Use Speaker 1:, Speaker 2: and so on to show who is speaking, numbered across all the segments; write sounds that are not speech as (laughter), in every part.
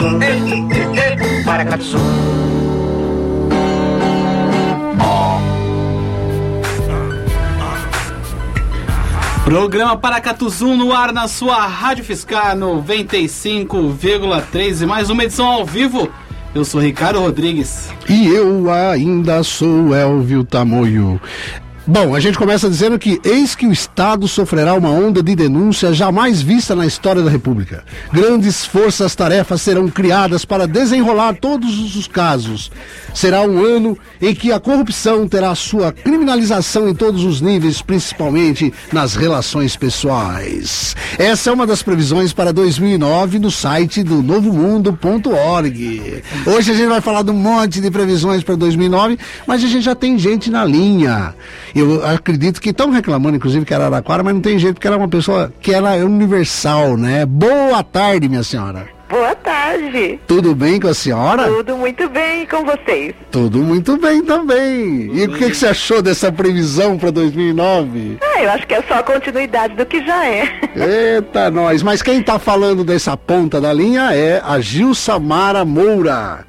Speaker 1: Paracatu, Paracatu.
Speaker 2: Programa Paracatuzum no ar na sua Rádio Fiscal 95,3 e mais uma edição ao vivo. Eu sou Ricardo Rodrigues.
Speaker 3: E eu ainda sou Elvio Tamoio. Bom, a gente começa dizendo que eis que o Estado sofrerá uma onda de denúncia jamais vista na história da República. Grandes forças-tarefas serão criadas para desenrolar todos os casos. Será um ano em que a corrupção terá sua criminalização em todos os níveis, principalmente nas relações pessoais. Essa é uma das previsões para 2009 no site do novomundo.org. Hoje a gente vai falar de um monte de previsões para 2009, mas a gente já tem gente na linha. Eu acredito que estão reclamando, inclusive, que era Araraquara, mas não tem jeito, porque era uma pessoa que era universal, né? Boa tarde, minha senhora.
Speaker 4: Boa tarde.
Speaker 3: Tudo bem com a senhora?
Speaker 4: Tudo muito bem com vocês.
Speaker 3: Tudo muito bem também. E o que, que você achou dessa previsão para 2009?
Speaker 4: Ah, eu acho que é só a continuidade do que já é. (laughs)
Speaker 3: Eita, nós. Mas quem está falando dessa ponta da linha é a Gil Samara Moura.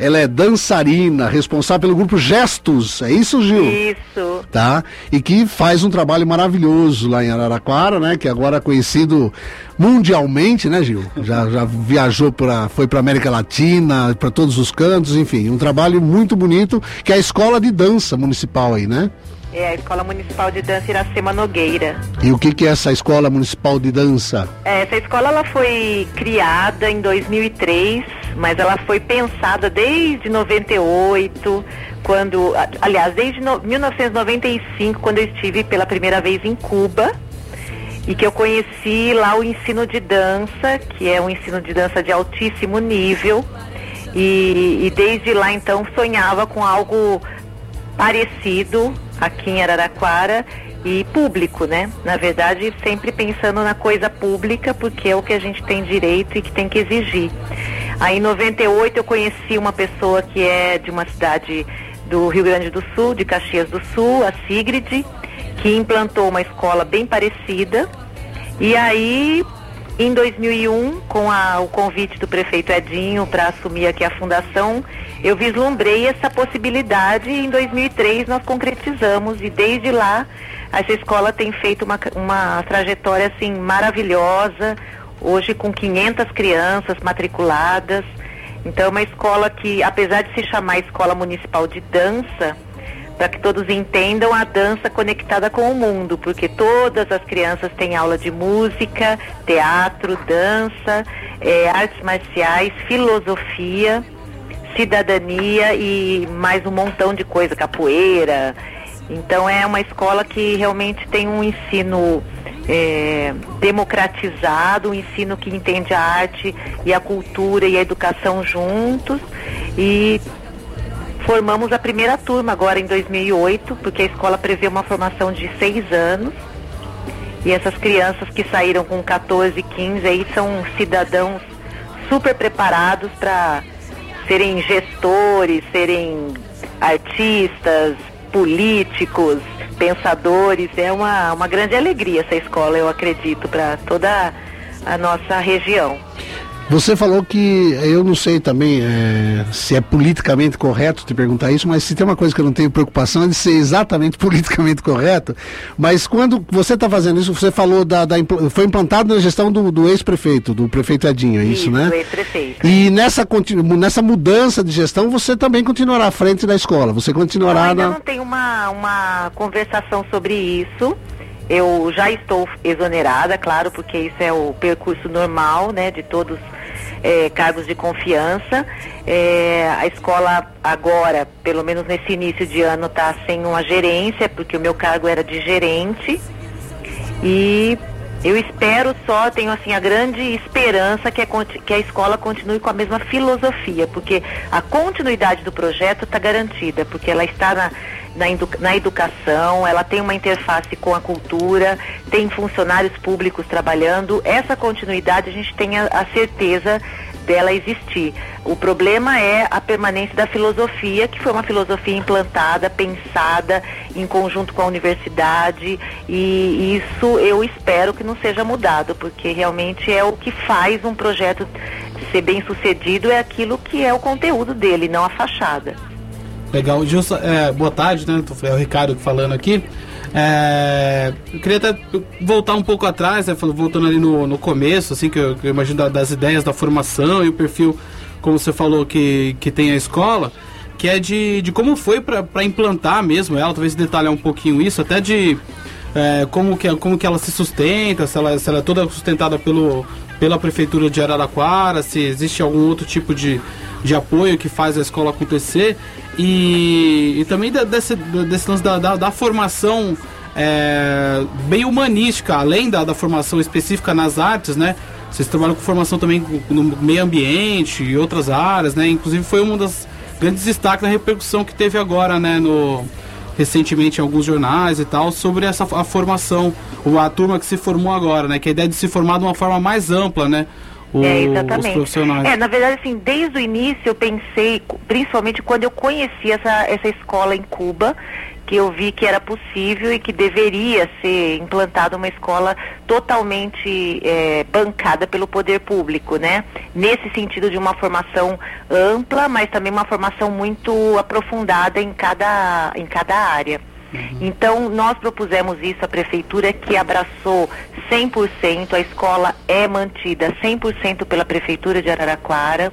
Speaker 3: Ela é dançarina, responsável pelo grupo Gestos, é isso, Gil?
Speaker 4: Isso.
Speaker 3: Tá? E que faz um trabalho maravilhoso lá em Araraquara, né? Que agora é conhecido mundialmente, né, Gil? Já, já viajou para, foi para América Latina, para todos os cantos, enfim, um trabalho muito bonito, que é a escola de dança municipal aí, né?
Speaker 4: É a Escola Municipal de Dança Iracema Nogueira.
Speaker 3: E o que, que é essa Escola Municipal de Dança?
Speaker 4: É, essa escola ela foi criada em 2003, mas ela foi pensada desde 98, quando, aliás, desde no, 1995, quando eu estive pela primeira vez em Cuba e que eu conheci lá o ensino de dança, que é um ensino de dança de altíssimo nível. E, e desde lá então sonhava com algo parecido aqui em Araraquara e público, né? Na verdade, sempre pensando na coisa pública, porque é o que a gente tem direito e que tem que exigir. Aí em 98 eu conheci uma pessoa que é de uma cidade do Rio Grande do Sul, de Caxias do Sul, a Sigrid, que implantou uma escola bem parecida. E aí, em 2001, com a, o convite do prefeito Edinho para assumir aqui a fundação, eu vislumbrei essa possibilidade e em 2003 nós concretizamos e desde lá essa escola tem feito uma, uma trajetória assim maravilhosa, hoje com 500 crianças matriculadas. Então é uma escola que, apesar de se chamar Escola Municipal de Dança, para que todos entendam a dança conectada com o mundo, porque todas as crianças têm aula de música, teatro, dança, é, artes marciais, filosofia, cidadania e mais um montão de coisa, capoeira. Então é uma escola que realmente tem um ensino é, democratizado, um ensino que entende a arte e a cultura e a educação juntos. E formamos a primeira turma agora em 2008, porque a escola prevê uma formação de seis anos. E essas crianças que saíram com 14, 15 aí são cidadãos super preparados para serem gestores, serem artistas, políticos, pensadores. É uma, uma grande alegria essa escola, eu acredito, para toda a nossa região.
Speaker 3: Você falou que eu não sei também é, se é politicamente correto te perguntar isso, mas se tem uma coisa que eu não tenho preocupação é de ser exatamente (laughs) politicamente correto. Mas quando você está fazendo isso, você falou da, da, foi implantado na gestão do, do ex-prefeito, do prefeito Edinho, é isso, isso né?
Speaker 4: Do ex-prefeito.
Speaker 3: E nessa, nessa mudança de gestão, você também continuará à frente da escola. Você continuará.
Speaker 4: Eu ainda
Speaker 3: na...
Speaker 4: não tem uma, uma conversação sobre isso. Eu já estou exonerada, claro, porque isso é o percurso normal, né, de todos é, cargos de confiança. É, a escola agora, pelo menos nesse início de ano, está sem uma gerência, porque o meu cargo era de gerente. E eu espero só, tenho assim a grande esperança que a, que a escola continue com a mesma filosofia, porque a continuidade do projeto está garantida, porque ela está na na, na educação, ela tem uma interface com a cultura, tem funcionários públicos trabalhando. Essa continuidade a gente tem a, a certeza dela existir. O problema é a permanência da filosofia, que foi uma filosofia implantada, pensada em conjunto com a universidade e isso eu espero que não seja mudado, porque realmente é o que faz um projeto ser bem sucedido, é aquilo que é o conteúdo dele, não a fachada.
Speaker 2: Legal, Gilson, é, boa tarde, né? É o Ricardo falando aqui. É, eu queria até voltar um pouco atrás, né, voltando ali no, no começo, assim, que eu, que eu imagino das ideias da formação e o perfil, como você falou, que, que tem a escola, que é de, de como foi para implantar mesmo ela, talvez detalhar um pouquinho isso, até de é, como, que, como que ela se sustenta, se ela, se ela é toda sustentada pelo, pela Prefeitura de Araraquara, se existe algum outro tipo de, de apoio que faz a escola acontecer e, e também desse, desse lance da, da, da formação é, bem humanística, além da, da formação específica nas artes, né? Vocês trabalham com formação também no meio ambiente e outras áreas, né? Inclusive foi um dos grandes destaques da repercussão que teve agora, né? No, recentemente em alguns jornais e tal, sobre essa a formação, a turma que se formou agora, né? Que é a ideia de se formar de uma forma mais ampla, né?
Speaker 4: O, é, exatamente. os profissionais. É, na verdade, assim, desde o início eu pensei, principalmente quando eu conheci essa, essa escola em Cuba, que eu vi que era possível e que deveria ser implantada uma escola totalmente é, bancada pelo poder público, né? Nesse sentido de uma formação ampla, mas também uma formação muito aprofundada em cada, em cada área. Uhum. Então, nós propusemos isso à prefeitura que abraçou 100%, a escola é mantida 100% pela prefeitura de Araraquara.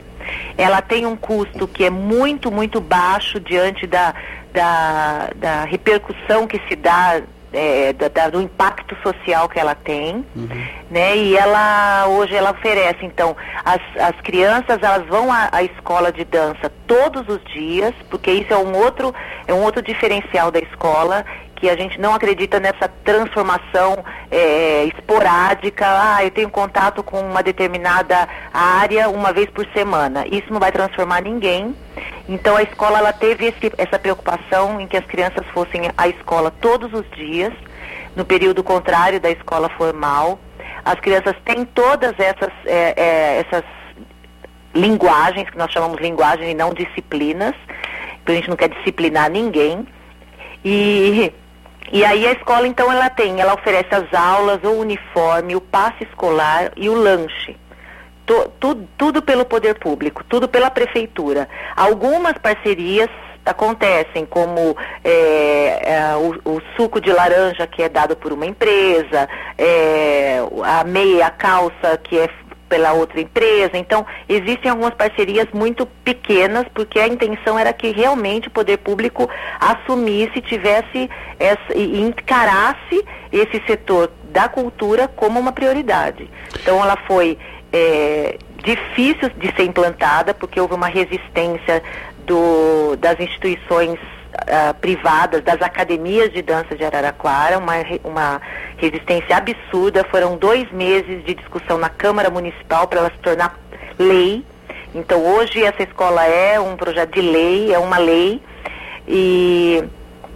Speaker 4: Ela tem um custo que é muito, muito baixo diante da, da, da repercussão que se dá é, da, do impacto social que ela tem, uhum. né? E ela hoje ela oferece então as, as crianças elas vão à, à, escola de dança todos os dias, porque isso é um outro é um outro diferencial da escola que a gente não acredita nessa transformação é, esporádica. Ah, eu tenho contato com uma determinada área uma vez por semana. Isso não vai transformar ninguém. Então a escola ela teve esse, essa preocupação em que as crianças fossem à escola todos os dias, no período contrário da escola formal. As crianças têm todas essas, é, é, essas linguagens, que nós chamamos linguagem e não disciplinas, porque a gente não quer disciplinar ninguém. E e aí a escola então ela tem, ela oferece as aulas, o uniforme, o passe escolar e o lanche. Tu, tu, tudo pelo poder público, tudo pela prefeitura. Algumas parcerias acontecem, como é, é, o, o, suco de laranja que é dado por uma empresa, é, a meia, a calça que é pela outra empresa. Então, existem algumas parcerias muito pequenas, porque a intenção era que realmente o poder público assumisse, tivesse essa, e encarasse esse setor da cultura como uma prioridade. Então, ela foi é, difícil de ser implantada, porque houve uma resistência do, das instituições uh, privadas, das academias de dança de Araraquara, uma, uma resistência absurda. Foram dois meses de discussão na Câmara Municipal para ela se tornar lei. Então hoje essa escola é um projeto de lei, é uma lei. E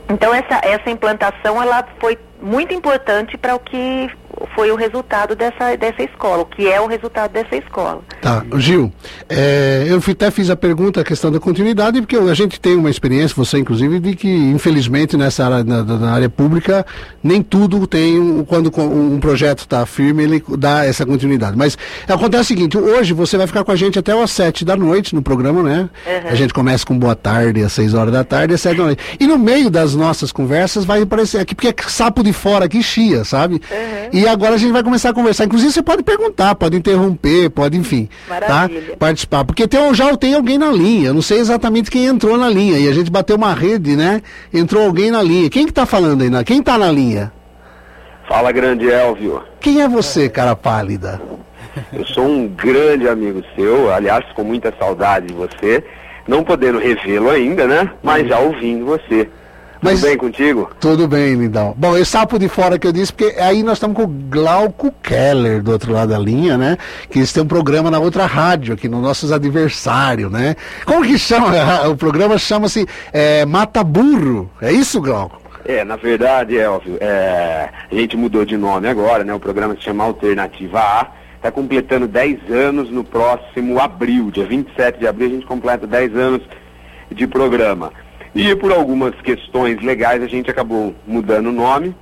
Speaker 4: então essa, essa implantação ela foi muito importante para o que foi o resultado dessa, dessa escola, o que é o resultado dessa escola.
Speaker 3: Tá, Gil, é, eu até fiz a pergunta, a questão da continuidade, porque a gente tem uma experiência, você inclusive, de que infelizmente nessa área, na, na área pública, nem tudo tem, quando um projeto está firme, ele dá essa continuidade. Mas acontece o seguinte, hoje você vai ficar com a gente até às sete da noite no programa, né? Uhum. A gente começa com boa tarde, às seis horas da tarde, às sete da noite. E no meio das nossas conversas vai aparecer aqui, porque é sapo de fora aqui chia, sabe? Uhum. E agora a gente vai começar a conversar. Inclusive, você pode perguntar, pode interromper, pode, enfim, tá? Maravilha. tá? Participar. Porque tem, já tem alguém na linha. Eu não sei exatamente quem entrou na linha. E a gente bateu uma rede, né? Entrou alguém na linha. Quem que tá falando aí? Na... Quem tá na linha?
Speaker 5: Fala, grande Elvio.
Speaker 3: Quem é você, cara pálida?
Speaker 5: Eu sou um grande amigo seu, aliás, com muita saudade de você. Não podendo revê-lo ainda, né? Mas já ouvindo você. Mas, tudo bem contigo?
Speaker 3: Tudo bem, Lindão. Bom, eu sapo de fora que eu disse, porque aí nós estamos com o Glauco Keller do outro lado da linha, né? Que eles têm um programa na outra rádio, aqui nos nossos adversários, né? Como que chama? (laughs) O programa chama-se é, Mata Burro. É isso, Glauco?
Speaker 5: É, na verdade, Elvio, é, a gente mudou de nome agora, né? O programa se chama Alternativa A. Está completando 10 anos no próximo abril, dia 27 de abril, a gente completa 10 anos de programa. E por algumas questões legais a gente acabou mudando o nome,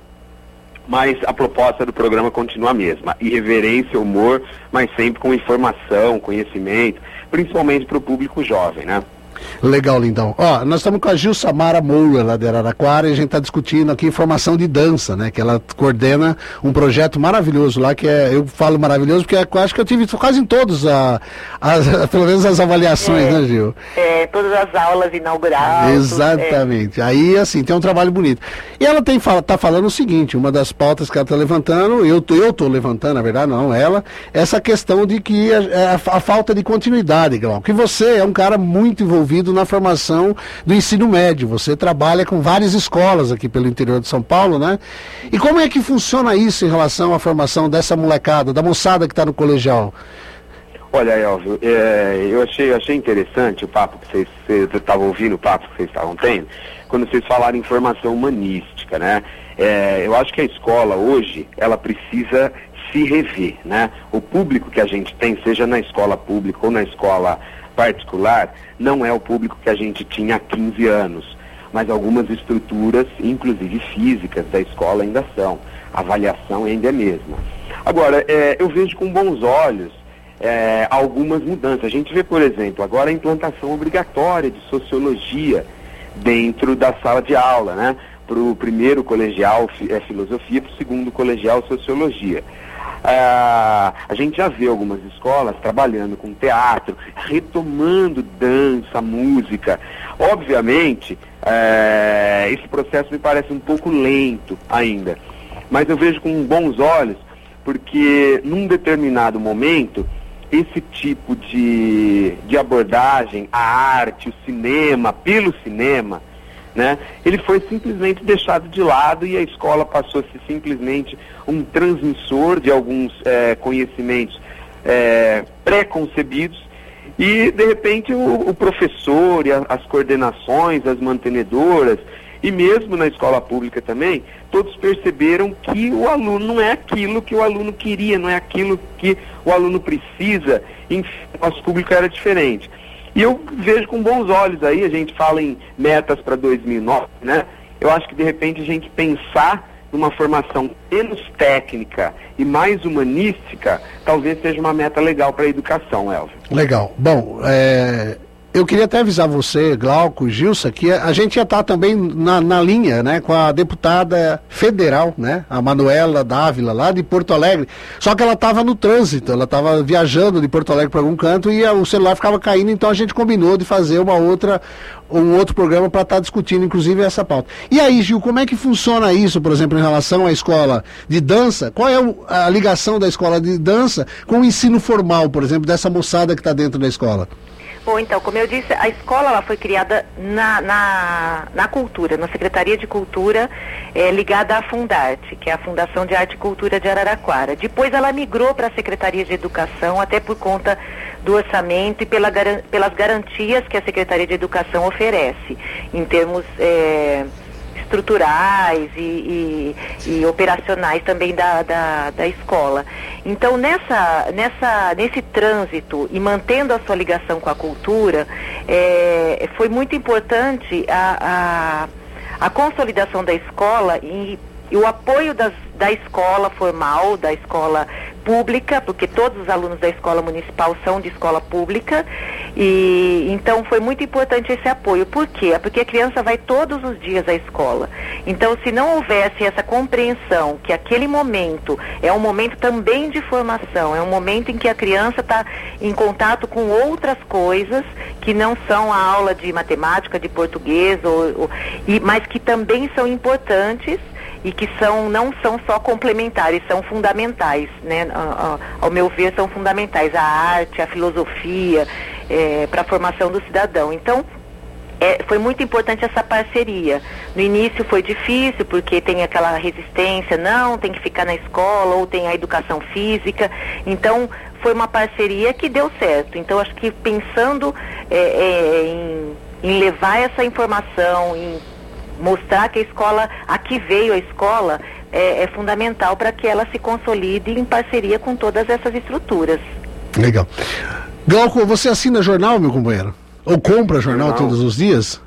Speaker 5: mas a proposta do programa continua a mesma. Irreverência, humor, mas sempre com informação, conhecimento, principalmente para o público jovem, né?
Speaker 3: Legal, Lindão. Ó, nós estamos com a Gil Samara Moura, lá de Araraquara, e a gente está discutindo aqui formação de dança, né? Que ela coordena um projeto maravilhoso lá, que é, eu falo maravilhoso, porque é, eu acho que eu tive quase em todos, a, a, (laughs) pelo menos as avaliações, é, né, Gil?
Speaker 4: É, todas as aulas inaugurais.
Speaker 3: Exatamente. É. Aí, assim, tem um trabalho bonito. E ela tem, tá falando o seguinte, uma das pautas que ela está levantando, eu, eu tô levantando, na verdade, não, ela, essa questão de que a, a, a falta de continuidade, Glau, que você é um cara muito envolvido envolvido na formação do ensino médio. Você trabalha com várias escolas aqui pelo interior de São Paulo, né? E como é que funciona isso em relação à formação dessa molecada, da moçada que está no colegial?
Speaker 5: Olha, Elvio, é, eu achei, achei interessante o papo que vocês estavam ouvindo, o papo que vocês estavam tendo, quando vocês falaram em formação humanística, né? É, eu acho que a escola hoje, ela precisa se rever, né? O público que a gente tem, seja na escola pública ou na escola particular não é o público que a gente tinha há 15 anos, mas algumas estruturas, inclusive físicas, da escola ainda são. A avaliação ainda é a mesma. Agora, é, eu vejo com bons olhos é, algumas mudanças. A gente vê, por exemplo, agora a implantação obrigatória de sociologia dentro da sala de aula, né? Para o primeiro colegial é filosofia, para o segundo colegial sociologia. Ah, a gente já vê algumas escolas trabalhando com teatro, retomando dança, música. Obviamente, é, esse processo me parece um pouco lento ainda, mas eu vejo com bons olhos, porque num determinado momento, esse tipo de, de abordagem, a arte, o cinema, pelo cinema, né? Ele foi simplesmente deixado de lado e a escola passou a ser simplesmente um transmissor de alguns é, conhecimentos é, pré-concebidos e, de repente, o, o professor e a, as coordenações, as mantenedoras e mesmo na escola pública também, todos perceberam que o aluno não é aquilo que o aluno queria, não é aquilo que o aluno precisa. Enfim, nosso público era diferente. E eu vejo com bons olhos aí, a gente fala em metas para 2009, né? Eu acho que de repente a gente pensar numa formação menos técnica e mais humanística, talvez seja uma meta legal para a educação, Elvio.
Speaker 3: Legal. Bom, é, eu queria até avisar você, Glauco, Gilson, que a gente ia estar também na, na linha, né, com a deputada federal, né, a Manuela Dávila, lá de Porto Alegre. Só que ela estava no trânsito, ela estava viajando de Porto Alegre para algum canto e a, o celular ficava caindo, então a gente combinou de fazer uma outra, um outro programa para estar tá discutindo, inclusive, essa pauta. E aí, Gil, como é que funciona isso, por exemplo, em relação à escola de dança? Qual é a ligação da escola de dança com o ensino formal, por exemplo, dessa moçada que está dentro da escola?
Speaker 4: Bom, então, como eu disse, a escola ela foi criada na, na, na cultura, na Secretaria de Cultura, é, ligada à Fundarte, que é a Fundação de Arte e Cultura de Araraquara. Depois ela migrou para a Secretaria de Educação, até por conta do orçamento e pela, pelas garantias que a Secretaria de Educação oferece, em termos. É, estruturais e, e, e operacionais também da, da, da, escola. Então, nessa, nessa, nesse trânsito e mantendo a sua ligação com a cultura, é, foi muito importante a, a, a consolidação da escola e, e o apoio das, da escola formal, da escola pública, porque todos os alunos da escola municipal são de escola pública, e então foi muito importante esse apoio. Por quê? Porque a criança vai todos os dias à escola. Então, se não houvesse essa compreensão que aquele momento é um momento também de formação, é um momento em que a criança está em contato com outras coisas que não são a aula de matemática, de português, ou, ou e, mas que também são importantes e que são, não são só complementares, são fundamentais, né? Ao meu ver, são fundamentais a arte, a filosofia, é, para a formação do cidadão. Então, é, foi muito importante essa parceria. No início foi difícil, porque tem aquela resistência, não, tem que ficar na escola, ou tem a educação física. Então, foi uma parceria que deu certo. Então, acho que pensando é, é, em, em levar essa informação, em mostrar que a escola, aqui veio a escola, é, é fundamental para que ela se consolide em parceria com todas essas estruturas.
Speaker 3: Legal. Glauco, você assina jornal, meu companheiro? Ou compra jornal, jornal. todos os dias?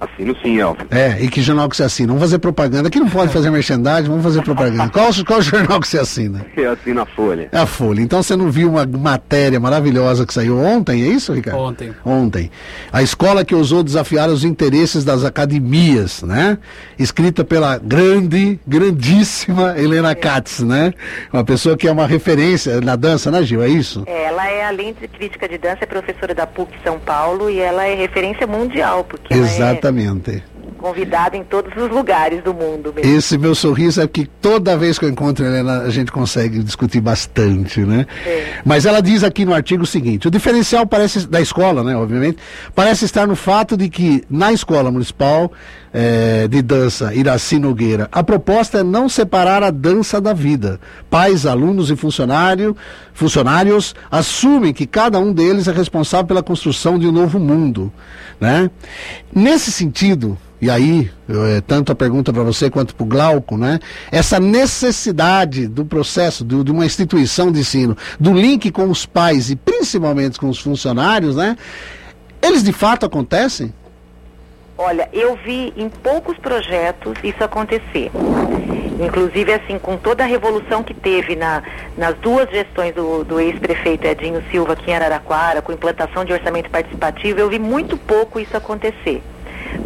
Speaker 5: Assino sim, Elvio.
Speaker 3: É, e que jornal que você assina? Vamos fazer propaganda. Aqui não pode fazer merchandising, vamos fazer propaganda. Qual, qual jornal que você assina?
Speaker 5: Eu assino a Folha.
Speaker 3: É a Folha. Então você não viu uma matéria maravilhosa que saiu ontem, é isso, Ricardo?
Speaker 2: Ontem.
Speaker 3: Ontem. A escola que ousou desafiar os interesses das academias, né? Escrita pela grande, grandíssima Helena Katz, né? Uma pessoa que é uma referência na dança, né, Gil? É isso?
Speaker 4: É, ela é, além de crítica de dança, é professora da PUC São Paulo e ela é referência mundial, porque ela é
Speaker 3: Exatamente.
Speaker 4: convidada em todos os lugares do mundo mesmo.
Speaker 3: Esse meu sorriso é que toda vez que eu encontro a Helena, a gente consegue discutir bastante, né?
Speaker 4: É.
Speaker 3: Mas ela diz aqui no artigo o seguinte: o diferencial parece da escola, né? Obviamente, parece estar no fato de que na escola municipal eh, de dança Iraci Nogueira, a proposta é não separar a dança da vida. Pais, alunos e funcionário, funcionários assumem que cada um deles é responsável pela construção de um novo mundo, né? Nesse sentido, e aí, eu, é, tanto a pergunta para você quanto para o Glauco, né? Essa necessidade do processo, do- de uma instituição de ensino, do link com os pais e principalmente com os funcionários, né? Eles de fato acontecem?
Speaker 4: Olha, eu vi em poucos projetos isso acontecer. Inclusive, assim, com toda a revolução que teve na, nas duas gestões do, do ex-prefeito Edinho Silva aqui em Araraquara, com implantação de orçamento participativo, eu vi muito pouco isso acontecer.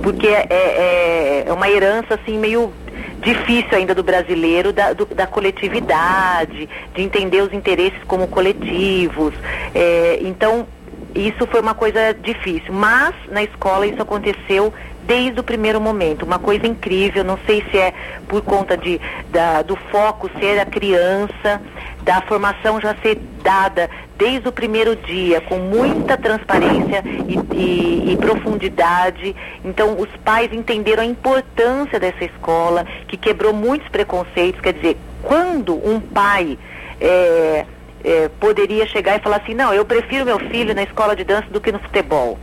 Speaker 4: Porque é, é, é uma herança, assim, meio difícil ainda do brasileiro, da, do- da coletividade, de entender os interesses como coletivos. É, então, isso foi uma coisa difícil, mas na escola isso aconteceu desde o primeiro momento, uma coisa incrível, não sei se é por conta de, da- do foco ser a criança, da formação já ser dada desde o primeiro dia, com muita transparência e, e- e profundidade. Então, os pais entenderam a importância dessa escola, que quebrou muitos preconceitos. Quer dizer, quando um pai é, é, poderia chegar e falar assim: não, eu prefiro meu filho na escola de dança do que no futebol.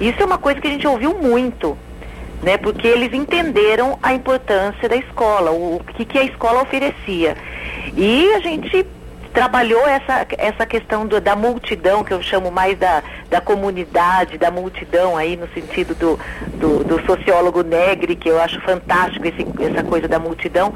Speaker 4: Isso é uma coisa que a gente ouviu muito, né? Porque eles entenderam a importância da escola, o, o que, que a escola oferecia. E a gente trabalhou essa, essa questão do- da multidão, que eu chamo mais da, da comunidade, da multidão aí no sentido do, do, do sociólogo Negri, que eu acho fantástico esse, essa coisa da multidão,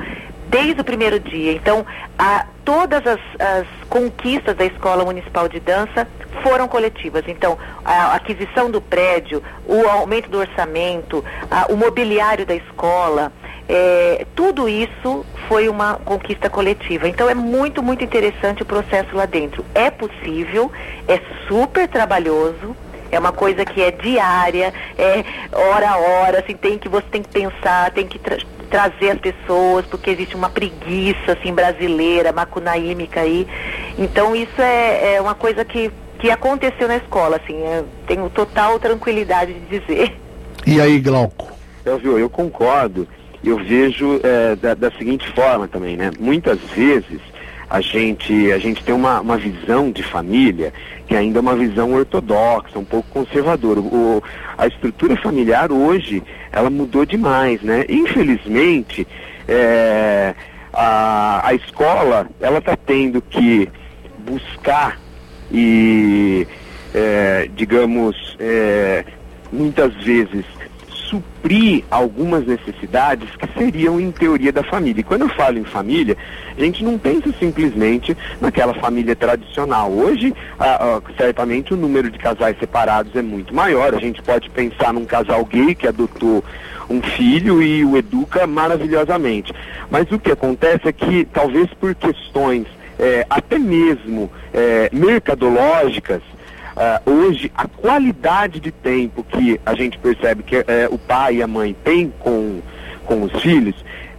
Speaker 4: desde o primeiro dia. Então, a, todas as, as conquistas da Escola Municipal de Dança foram coletivas. Então, a aquisição do prédio, o aumento do orçamento, a- o mobiliário da escola, é, tudo isso foi uma conquista coletiva. Então, é muito, muito interessante o processo lá dentro. É possível, é super trabalhoso. É uma coisa que é diária, é hora a hora, assim, tem que você tem que pensar, tem que trazer as pessoas, porque existe uma preguiça assim brasileira, macunaímica aí. Então isso é, é uma coisa que, que aconteceu na escola, assim, tenho total tranquilidade de dizer.
Speaker 3: E aí, Glauco?
Speaker 5: Elvio, eu concordo. Eu vejo é, da, da seguinte forma também, né? Muitas vezes a gente, a gente tem uma, uma visão de família que ainda é uma visão ortodoxa, um pouco conservadora. O, a estrutura familiar hoje, ela mudou demais, né? Infelizmente, é, a, a escola, ela está tendo que buscar e, é, digamos, é, muitas vezes suprir algumas necessidades que seriam em teoria da família. E quando eu falo em família, a gente não pensa simplesmente naquela família tradicional. Hoje, ah, ah, certamente, o número de casais separados é muito maior. A gente pode pensar num casal gay que adotou um filho e o educa maravilhosamente. Mas o que acontece é que, talvez por questões eh, até mesmo eh, mercadológicas, ah, hoje a qualidade de tempo que a gente percebe que eh, o pai e a mãe têm com, com os filhos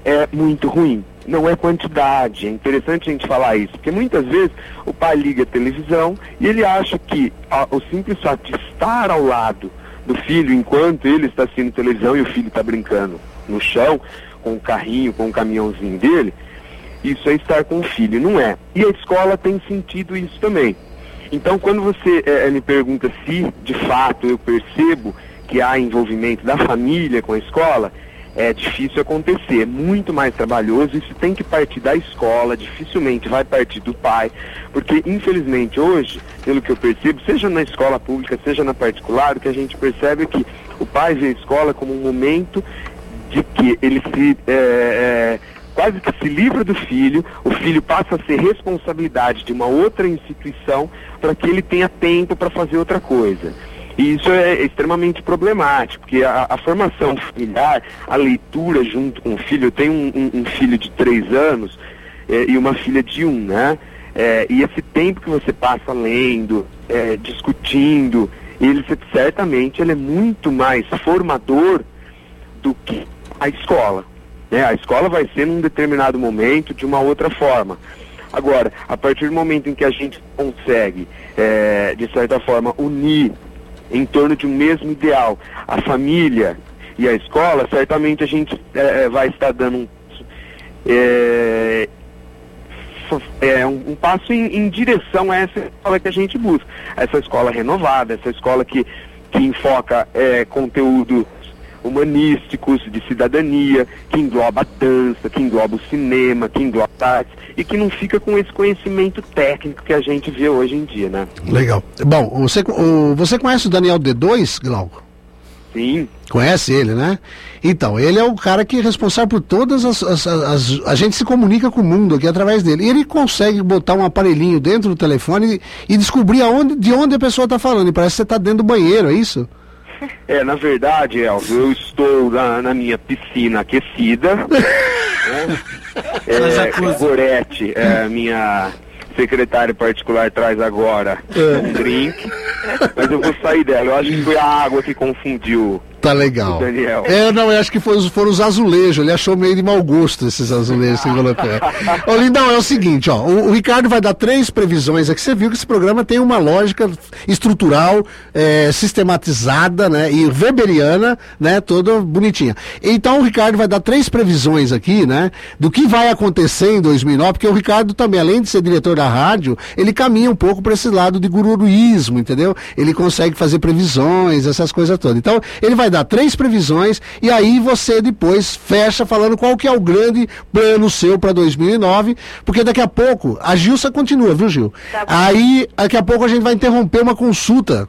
Speaker 5: é muito ruim. Não é quantidade, é interessante a gente falar isso, porque muitas vezes o pai liga a televisão e ele acha que ah, o simples fato de estar ao lado do filho enquanto ele está assistindo televisão e o filho está brincando no chão com o carrinho, com o caminhãozinho dele, isso é estar com o filho, não é. E a escola tem sentido isso também. Então, quando você eh, me pergunta se, de fato, eu percebo que há envolvimento da família com a escola, é difícil acontecer, é muito mais trabalhoso, isso tem que partir da escola, dificilmente vai partir do pai, porque infelizmente hoje, pelo que eu percebo, seja na escola pública, seja na particular, o que a gente percebe é que O pai vê a escola como um momento de que ele se é, é, quase que se livra do filho, o filho passa a ser responsabilidade de uma outra instituição para que ele tenha tempo para fazer outra coisa. E isso é extremamente problemático, porque a, a, formação familiar, a leitura junto com o filho, eu tenho um, um, um filho de três anos é, e uma filha de um, né? É, e esse tempo que você passa lendo, é, discutindo, ele certamente ele é muito mais formador do que a escola. Né? A escola vai ser num determinado momento de uma outra forma. Agora, a partir do momento em que a gente consegue, é, de certa forma, unir em torno de um mesmo ideal a família e a escola, certamente a gente é, é vai estar dando um, é, é, um, um passo em, em, direção a essa escola que a gente busca. Essa escola renovada, essa escola que, que enfoca é, conteúdo humanísticos, de cidadania, que engloba dança, que engloba o cinema, que engloba artes, e que não fica com esse conhecimento técnico que a gente vê hoje em dia, né?
Speaker 3: Legal. Bom, você, você conhece o Daniel D2, Glauco?
Speaker 5: Sim.
Speaker 3: Conhece ele, né? Então, ele é o cara que é responsável por todas as, as, as, A gente se comunica com o mundo aqui através dele. E ele consegue botar um aparelhinho dentro do telefone e, e descobrir aonde, de onde a pessoa está falando. E parece que você está dentro do banheiro, é isso?
Speaker 5: É, na verdade, Elvio, eu estou na, na minha piscina aquecida. (laughs) né? É, Gorete, é, minha secretária particular traz agora é. um drink, mas eu vou sair dela. Eu acho que foi a água que confundiu
Speaker 3: Tá legal. Daniel. É, não, eu acho que foram, foram os azulejos. Ele achou meio de mau gosto esses azulejos (laughs) que colocou. Ô, Lindão, é o seguinte, ó. O, o, Ricardo vai dar três previsões aqui. Você viu que esse programa tem uma lógica estrutural, é, sistematizada, né? E weberiana, né? Toda bonitinha. Então o Ricardo vai dar três previsões aqui, né? Do que vai acontecer em 2009, porque o Ricardo também, além de ser diretor da rádio, ele caminha um pouco para esse lado de gururuísmo, entendeu? Ele consegue fazer previsões, essas coisas todas. Então, ele vai dar três previsões e aí você depois fecha falando qual que é o grande plano seu para 2009, porque daqui a pouco a Gilsa continua, viu Gil? Tá aí daqui a pouco a gente vai interromper uma consulta.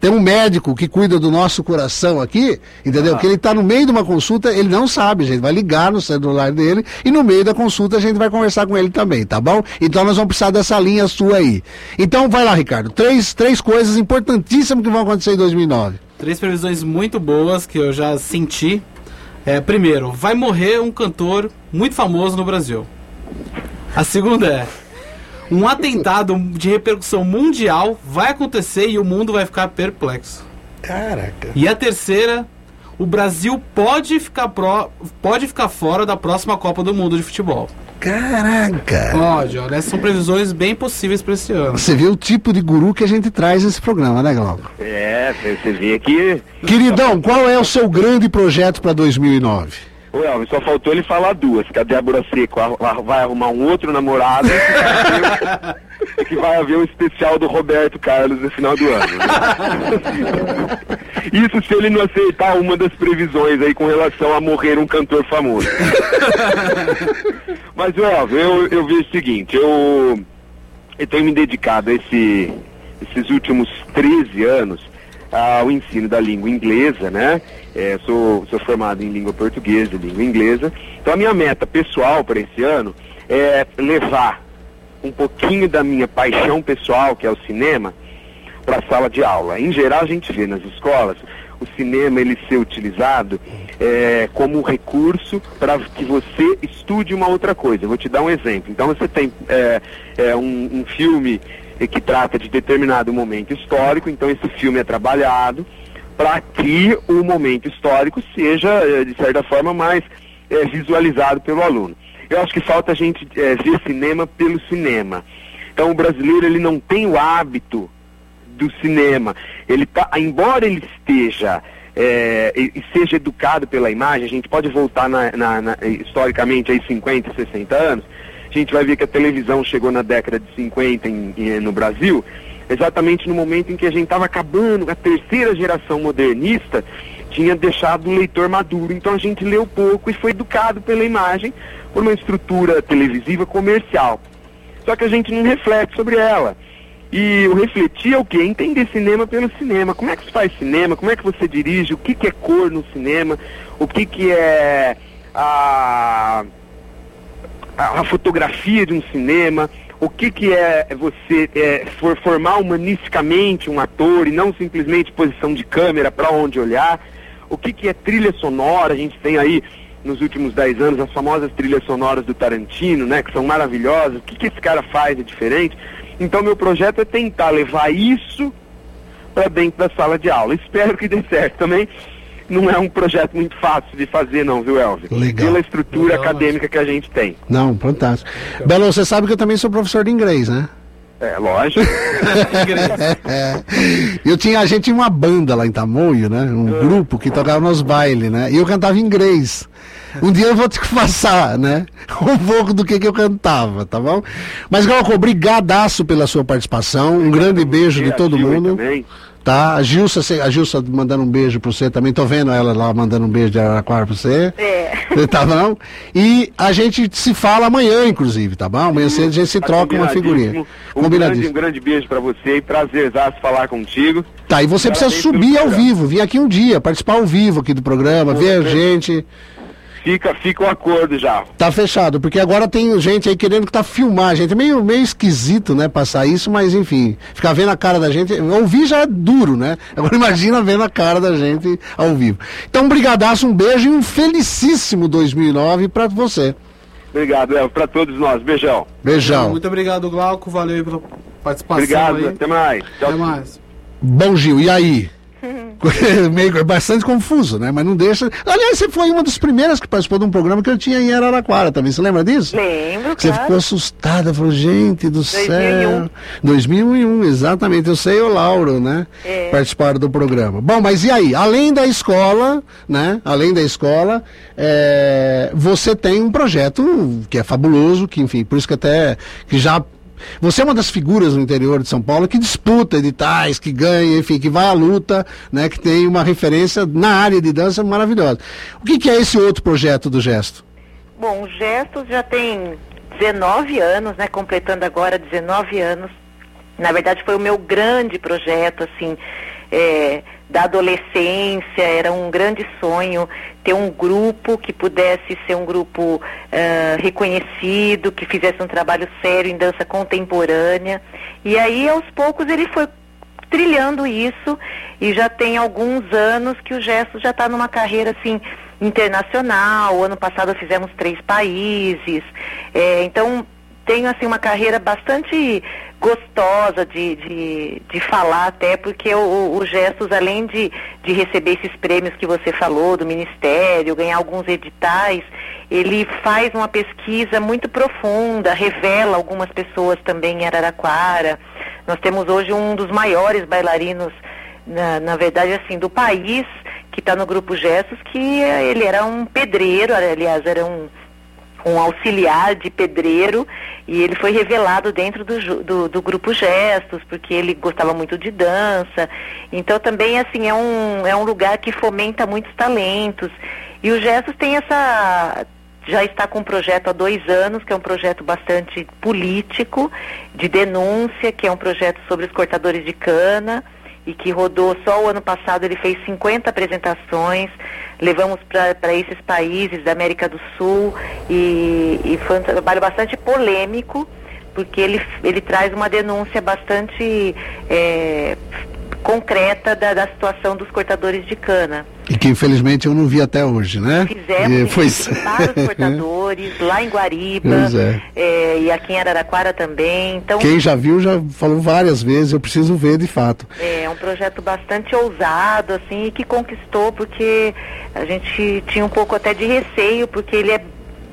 Speaker 3: Tem um médico que cuida do nosso coração aqui, entendeu? Ah. Que ele está no meio de uma consulta, ele não sabe, a gente vai ligar no celular dele e no meio da consulta a gente vai conversar com ele também, tá bom? Então nós vamos precisar dessa linha sua aí. Então vai lá, Ricardo. Três, três coisas importantíssimas que vão acontecer em 2009.
Speaker 2: Três previsões muito boas que eu já senti. É, primeiro, vai morrer um cantor muito famoso no Brasil. A segunda é um atentado de repercussão mundial vai acontecer e o mundo vai ficar perplexo.
Speaker 3: Caraca.
Speaker 2: E a terceira, o Brasil pode ficar, pro, pode ficar fora da próxima Copa do Mundo de futebol.
Speaker 3: Caraca!
Speaker 2: Pode, olha, essas são previsões bem possíveis para esse ano.
Speaker 3: Você vê o tipo de guru que a gente traz nesse programa, né, Glauco?
Speaker 5: É, você vê que.
Speaker 3: Queridão, qual é o seu grande projeto para 2009?
Speaker 5: Ô Elvis, só faltou ele falar duas, que a Débora Seco vai arrumar um outro namorado e que vai haver um especial do Roberto Carlos no final do ano. Né? Isso se ele não aceitar uma das previsões aí com relação a morrer um cantor famoso. Mas, Elvis, eu, eu vejo o seguinte, eu, eu tenho me dedicado a esse, esses últimos 13 anos ao ensino da língua inglesa, né? É, sou, sou formado em língua portuguesa, língua inglesa. Então a minha meta pessoal para esse ano é levar um pouquinho da minha paixão pessoal, que é o cinema, para a sala de aula. Em geral a gente vê nas escolas o cinema ele ser utilizado é, como recurso para que você estude uma outra coisa. Eu vou te dar um exemplo. Então você tem é, é, um, um filme que trata de determinado momento histórico, então esse filme é trabalhado para que o momento histórico seja, eh, de certa forma, mais é, visualizado pelo aluno. Eu acho que falta a gente é, ver cinema pelo cinema. Então o brasileiro ele não tem o hábito do cinema. Ele tá, embora ele esteja é, e seja educado pela imagem, a gente pode voltar na, na, na, historicamente aí 50, 60 anos, a gente vai ver que a televisão chegou na década de 50 em, em, no Brasil, exatamente no momento em que a gente estava acabando, a terceira geração modernista tinha deixado o leitor maduro, então a gente leu pouco e foi educado pela imagem por uma estrutura televisiva comercial. Só que a gente não reflete sobre ela. E o refletir é o quê? Entender cinema pelo cinema. Como é que se faz cinema? Como é que você dirige? O que, que é cor no cinema? O que, que é a, a, a fotografia de um cinema? O que, que é você é, for, formar humanisticamente um ator e não simplesmente posição de câmera para onde olhar? O que, que é trilha sonora? A gente tem aí nos últimos dez anos as famosas trilhas sonoras do Tarantino, né? Que são maravilhosas. O que, que esse cara faz de diferente? Então meu projeto é tentar levar isso para dentro da sala de aula. Espero que dê certo também. Não é um projeto muito fácil de fazer, não, viu, Elvio?
Speaker 3: Legal.
Speaker 5: Pela estrutura
Speaker 2: Legal,
Speaker 5: acadêmica que a gente tem.
Speaker 3: Não, fantástico. Belo, você sabe que eu também sou professor de inglês, né?
Speaker 5: É, lógico. (laughs)
Speaker 3: É. (laughs) Eu tinha, a gente tinha uma banda lá em Tamoio, né? Um
Speaker 5: Ah.
Speaker 3: grupo que tocava nos bailes, né? E eu cantava em inglês. Um dia eu vou te (laughs) passar, né? Um pouco do que, que eu cantava, tá bom? Mas, Glauco, obrigadaço pela sua participação. Um grande beijo de todo mundo.
Speaker 5: também.
Speaker 3: Tá? A Gilsa, a Gilsa mandando um beijo pra você também. Tô vendo ela lá mandando um beijo de Araraquara pra você.
Speaker 4: É.
Speaker 3: Tá bom? E a gente se fala amanhã, inclusive, tá bom? Amanhã cedo a gente se
Speaker 5: Tá
Speaker 3: troca uma figurinha.
Speaker 5: combinadíssimo. Um grande, um grande beijo pra você e prazerzaço falar contigo.
Speaker 3: Tá, e você precisa
Speaker 5: Parabéns pelo
Speaker 3: subir ao
Speaker 5: programa.
Speaker 3: vivo, vir aqui um dia, participar ao vivo aqui do programa, ver a gente.
Speaker 5: Fica, fica o acordo já.
Speaker 3: Tá fechado, porque agora tem gente aí querendo que tá filmar, gente. É meio, meio esquisito, né, passar isso, mas enfim, ficar vendo a cara da gente, ouvir já é duro, né? Agora (laughs) imagina vendo a cara da gente ao vivo. Então, brigadaço, um beijo e um felicíssimo 2009 pra você.
Speaker 5: Obrigado, Elvio, pra todos nós. Beijão.
Speaker 3: Beijão.
Speaker 2: Muito obrigado, Glauco. Valeu aí pela participação
Speaker 5: Obrigado,
Speaker 2: aí.
Speaker 5: até mais. Tchau.
Speaker 2: Até mais.
Speaker 3: Bom, Gil, e aí? (laughs) Meio, bastante confuso, né? Mas não deixa. Aliás, você foi uma das primeiras que participou de um programa que eu tinha em Araraquara também. Você lembra disso?
Speaker 4: Lembro,
Speaker 3: Você
Speaker 4: claro.
Speaker 3: ficou assustada, falou, gente do
Speaker 4: 2001.
Speaker 3: céu. 2001, exatamente. Eu sei o Lauro, né?
Speaker 4: É.
Speaker 3: Participaram do programa. Bom, mas e aí? Além da escola, né? Além da escola, é, você tem um projeto que é fabuloso, que enfim, por isso que até que já você é uma das figuras no interior de São Paulo que disputa editais, que ganha, enfim, que vai à luta, né? Que tem uma referência na área de dança maravilhosa. O que, que é esse outro projeto do Gesto?
Speaker 4: Bom, o Gestos já tem 19 anos, né? Completando agora 19 anos. Na verdade, foi o meu grande projeto, assim, é, da adolescência. Era um grande sonho ter um grupo que pudesse ser um grupo eh, reconhecido, que fizesse um trabalho sério em dança contemporânea. E aí, aos poucos, ele foi trilhando isso e já tem alguns anos que o Gesto já está numa carreira assim internacional. Ano passado fizemos três países, É, então tenho assim uma carreira bastante gostosa de, de, de falar até porque o, o Gestos além de, de receber esses prêmios que você falou do Ministério, ganhar alguns editais, ele faz uma pesquisa muito profunda, revela algumas pessoas também em Araraquara. Nós temos hoje um dos maiores bailarinos, na, na verdade, assim, do país, que está no grupo Gestos, que ele era um pedreiro, aliás, era um, um auxiliar de pedreiro, e ele foi revelado dentro do, do, do grupo Gestos, porque ele gostava muito de dança. Então também, assim, é um, é um lugar que fomenta muitos talentos. E o Gestos tem essa já está com um projeto há dois anos, que é um projeto bastante político, de denúncia, que é um projeto sobre os cortadores de cana, e que rodou só o ano passado, ele fez 50 apresentações, levamos para esses países da América do Sul, e, e foi um trabalho bastante polêmico, porque ele, ele traz uma denúncia bastante eh, concreta da, da situação dos cortadores de cana.
Speaker 3: E que infelizmente eu não vi até hoje, né?
Speaker 4: Fizemos
Speaker 3: E foi-
Speaker 4: vários cortadores, lá em Guariba,
Speaker 3: é.
Speaker 4: eh, e aqui em Araraquara também. Então,
Speaker 3: Quem já viu já falou várias vezes, eu preciso ver de fato.
Speaker 4: é um projeto bastante ousado, assim, e que conquistou, porque a gente tinha um pouco até de receio, porque ele é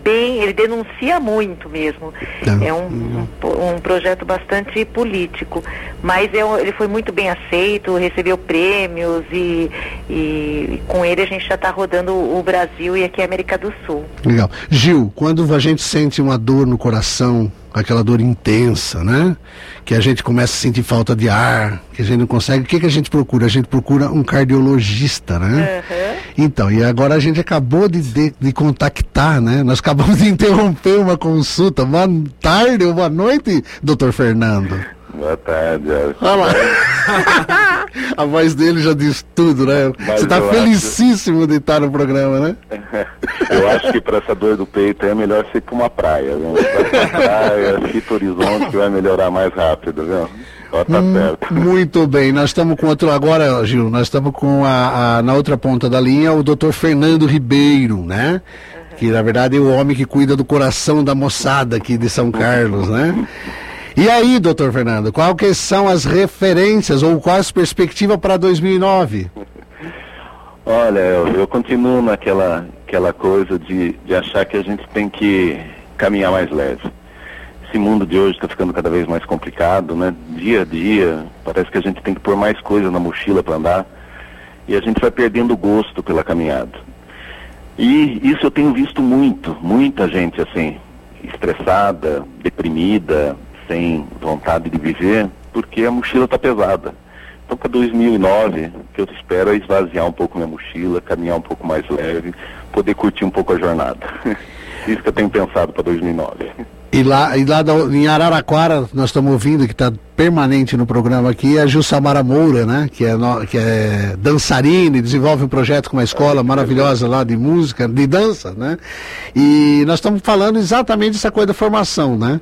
Speaker 4: bem, ele denuncia muito mesmo.
Speaker 3: Tá.
Speaker 4: É um, um, um projeto bastante político, mas é ele foi muito bem aceito, recebeu prêmios e, e com ele a gente já está rodando o Brasil e aqui a América do Sul.
Speaker 3: Legal. Gil, quando a gente sente uma dor no coração, aquela dor intensa, né? Que a gente começa a sentir falta de ar, que a gente não consegue, o que, que a gente procura? A gente procura um cardiologista, né? Então, e agora a gente acabou de, de, de contactar, né? Nós acabamos de (laughs) interromper uma consulta. Boa tarde ou boa noite, doutor Fernando.
Speaker 6: Boa tarde.
Speaker 3: Olha lá. (laughs) A voz dele já diz tudo, né?
Speaker 6: Mas
Speaker 3: Você tá
Speaker 6: eu
Speaker 3: felicíssimo de estar no programa, né? (laughs)
Speaker 6: Eu acho que para essa dor do peito é melhor ir para uma praia, viu? Pra praia, fita horizonte que vai melhorar mais rápido, viu? Ó, tá certo.
Speaker 3: Muito bem, nós estamos com outro agora, Gil, nós estamos com a, a- na outra ponta da linha o Dr. Fernando Ribeiro, né? Que na verdade é o homem que cuida do coração da moçada aqui de São Carlos, né? (laughs) E aí, doutor Fernando, que são as referências ou qual as perspectivas para 2009?
Speaker 6: Olha, eu, eu continuo naquela aquela coisa de, de achar que a gente tem que caminhar mais leve. Esse mundo de hoje está ficando cada vez mais complicado, né? Dia a dia, parece que a gente tem que pôr mais coisa na mochila para andar e a gente vai perdendo o gosto pela caminhada. E isso eu tenho visto muito, muita gente assim, estressada, deprimida, sem vontade de viver, porque a mochila está pesada. Então, para 2009, o que eu espero é esvaziar um pouco minha mochila, caminhar um pouco mais leve, poder curtir um pouco a jornada. (laughs) Isso que eu tenho pensado para 2009.
Speaker 3: E lá, e lá da- em Araraquara, nós estamos ouvindo, que está permanente no programa aqui, a Jussamara Moura, né? Que é, no- que é dançarina e desenvolve um projeto com uma escola maravilhosa lá de música, de dança, né? E nós estamos falando exatamente dessa coisa da formação, né?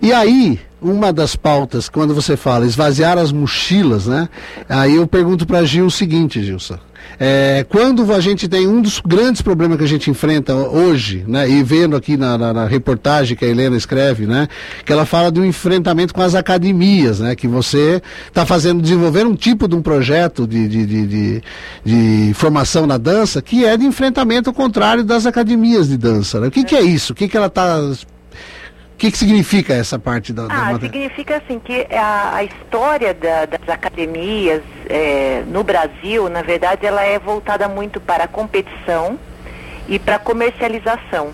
Speaker 3: E aí, uma das pautas, quando você fala esvaziar as mochilas, né? Aí eu pergunto para Gil o seguinte, Gilson. É, quando a gente tem um dos grandes problemas que a gente enfrenta hoje, né, e vendo aqui na, na- na reportagem que a Helena escreve, né, que ela fala de um enfrentamento com as academias, né, que você está fazendo, desenvolver um tipo de um projeto de, de, de, de- de formação na dança que é de enfrentamento ao contrário das academias de dança. Né? O que, que é isso? O que, que ela está. O que, que significa essa parte da, da
Speaker 4: Ah,
Speaker 3: matéria?
Speaker 4: significa assim que a, a história da- das academias é, no Brasil, na verdade, ela é voltada muito para a competição e para a comercialização.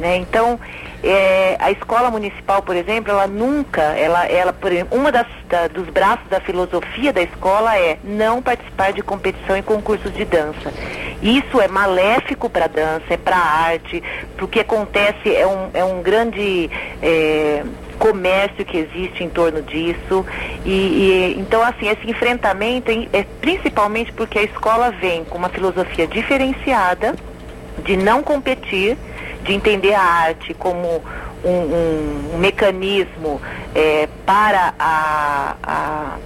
Speaker 4: Né? Então, é, a escola municipal, por exemplo, ela nunca, ela, ela por exemplo, uma das, da- dos braços da filosofia da escola é não participar de competição em concursos de dança. Isso é maléfico para a dança, é para a arte, para o que acontece é um, é um grande é, comércio que existe em torno disso. E, e, então, assim, esse enfrentamento é principalmente porque a escola vem com uma filosofia diferenciada de não competir, de entender a arte como um, um- mecanismo é, para a, a,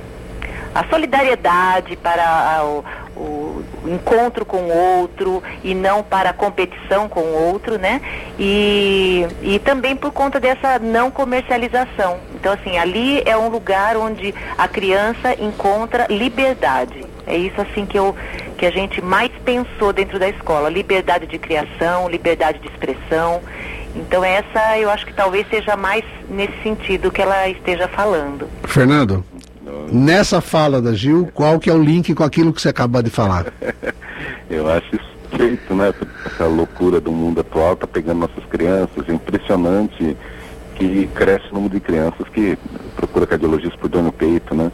Speaker 4: a solidariedade, para a- o, o encontro com o outro e não para a competição com o outro, né? E, e também por conta dessa não comercialização. Então, assim, ali é um lugar onde a criança encontra liberdade. É isso assim que, eu, que a gente mais pensou dentro da escola. Liberdade de criação, liberdade de expressão. Então essa eu acho que talvez seja mais nesse sentido que ela esteja falando.
Speaker 3: Fernando, nessa fala da Gil, qual que é o link com aquilo que você acabou de falar? (laughs)
Speaker 6: Eu acho isso feito, né? Essa loucura do mundo atual tá pegando nossas crianças. É impressionante que cresce o número de crianças que procura cardiologista por dor no peito, né?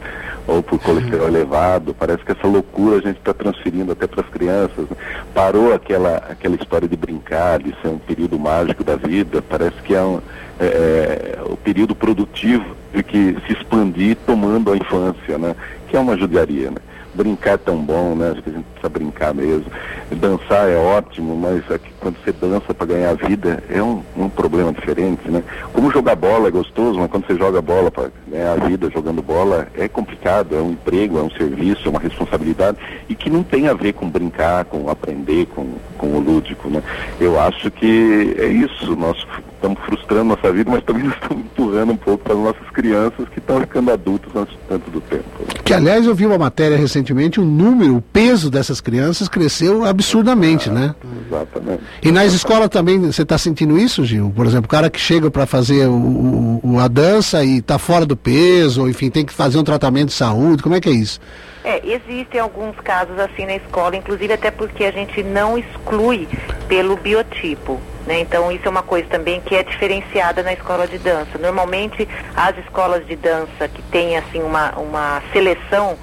Speaker 6: Ou por colesterol elevado. Parece que essa loucura a gente está transferindo até para as crianças. né? Parou aquela, aquela história de brincar, de ser um período mágico da vida. Parece que é, um, é, é, o período produtivo de que se expandir tomando a infância, né? Que é uma judiaria, né? brincar é tão bom, né? Acho que a gente precisa brincar mesmo. Dançar é ótimo, mas aqui, quando você dança para ganhar vida é um, um problema diferente, né? Como jogar bola é gostoso, mas quando você joga bola para ganhar vida jogando bola é complicado, é um emprego, é um serviço, é uma responsabilidade e que não tem a ver com brincar, com aprender, com, com o lúdico, né? Eu acho que é isso, nós estamos frustrando nossa vida, mas também (laughs) estamos empurrando um pouco para as nossas crianças que estão ficando adultos antes tanto do tempo. né?
Speaker 3: Que, aliás, eu vi uma matéria recentemente, o número, o peso dessas crianças cresceu absurdamente, né?
Speaker 6: Exatamente.
Speaker 3: E nas escolas também, você está sentindo isso, Gil? Por exemplo, o cara que chega para fazer o, o- o- a dança e está fora do peso, ou enfim, tem que fazer um tratamento de saúde, como é que é isso?
Speaker 4: É, existem alguns casos assim na escola, inclusive até porque a gente não exclui pelo biotipo. Né? Então isso é uma coisa também que é diferenciada na escola de dança. Normalmente as escolas de dança que têm assim uma, uma seleção,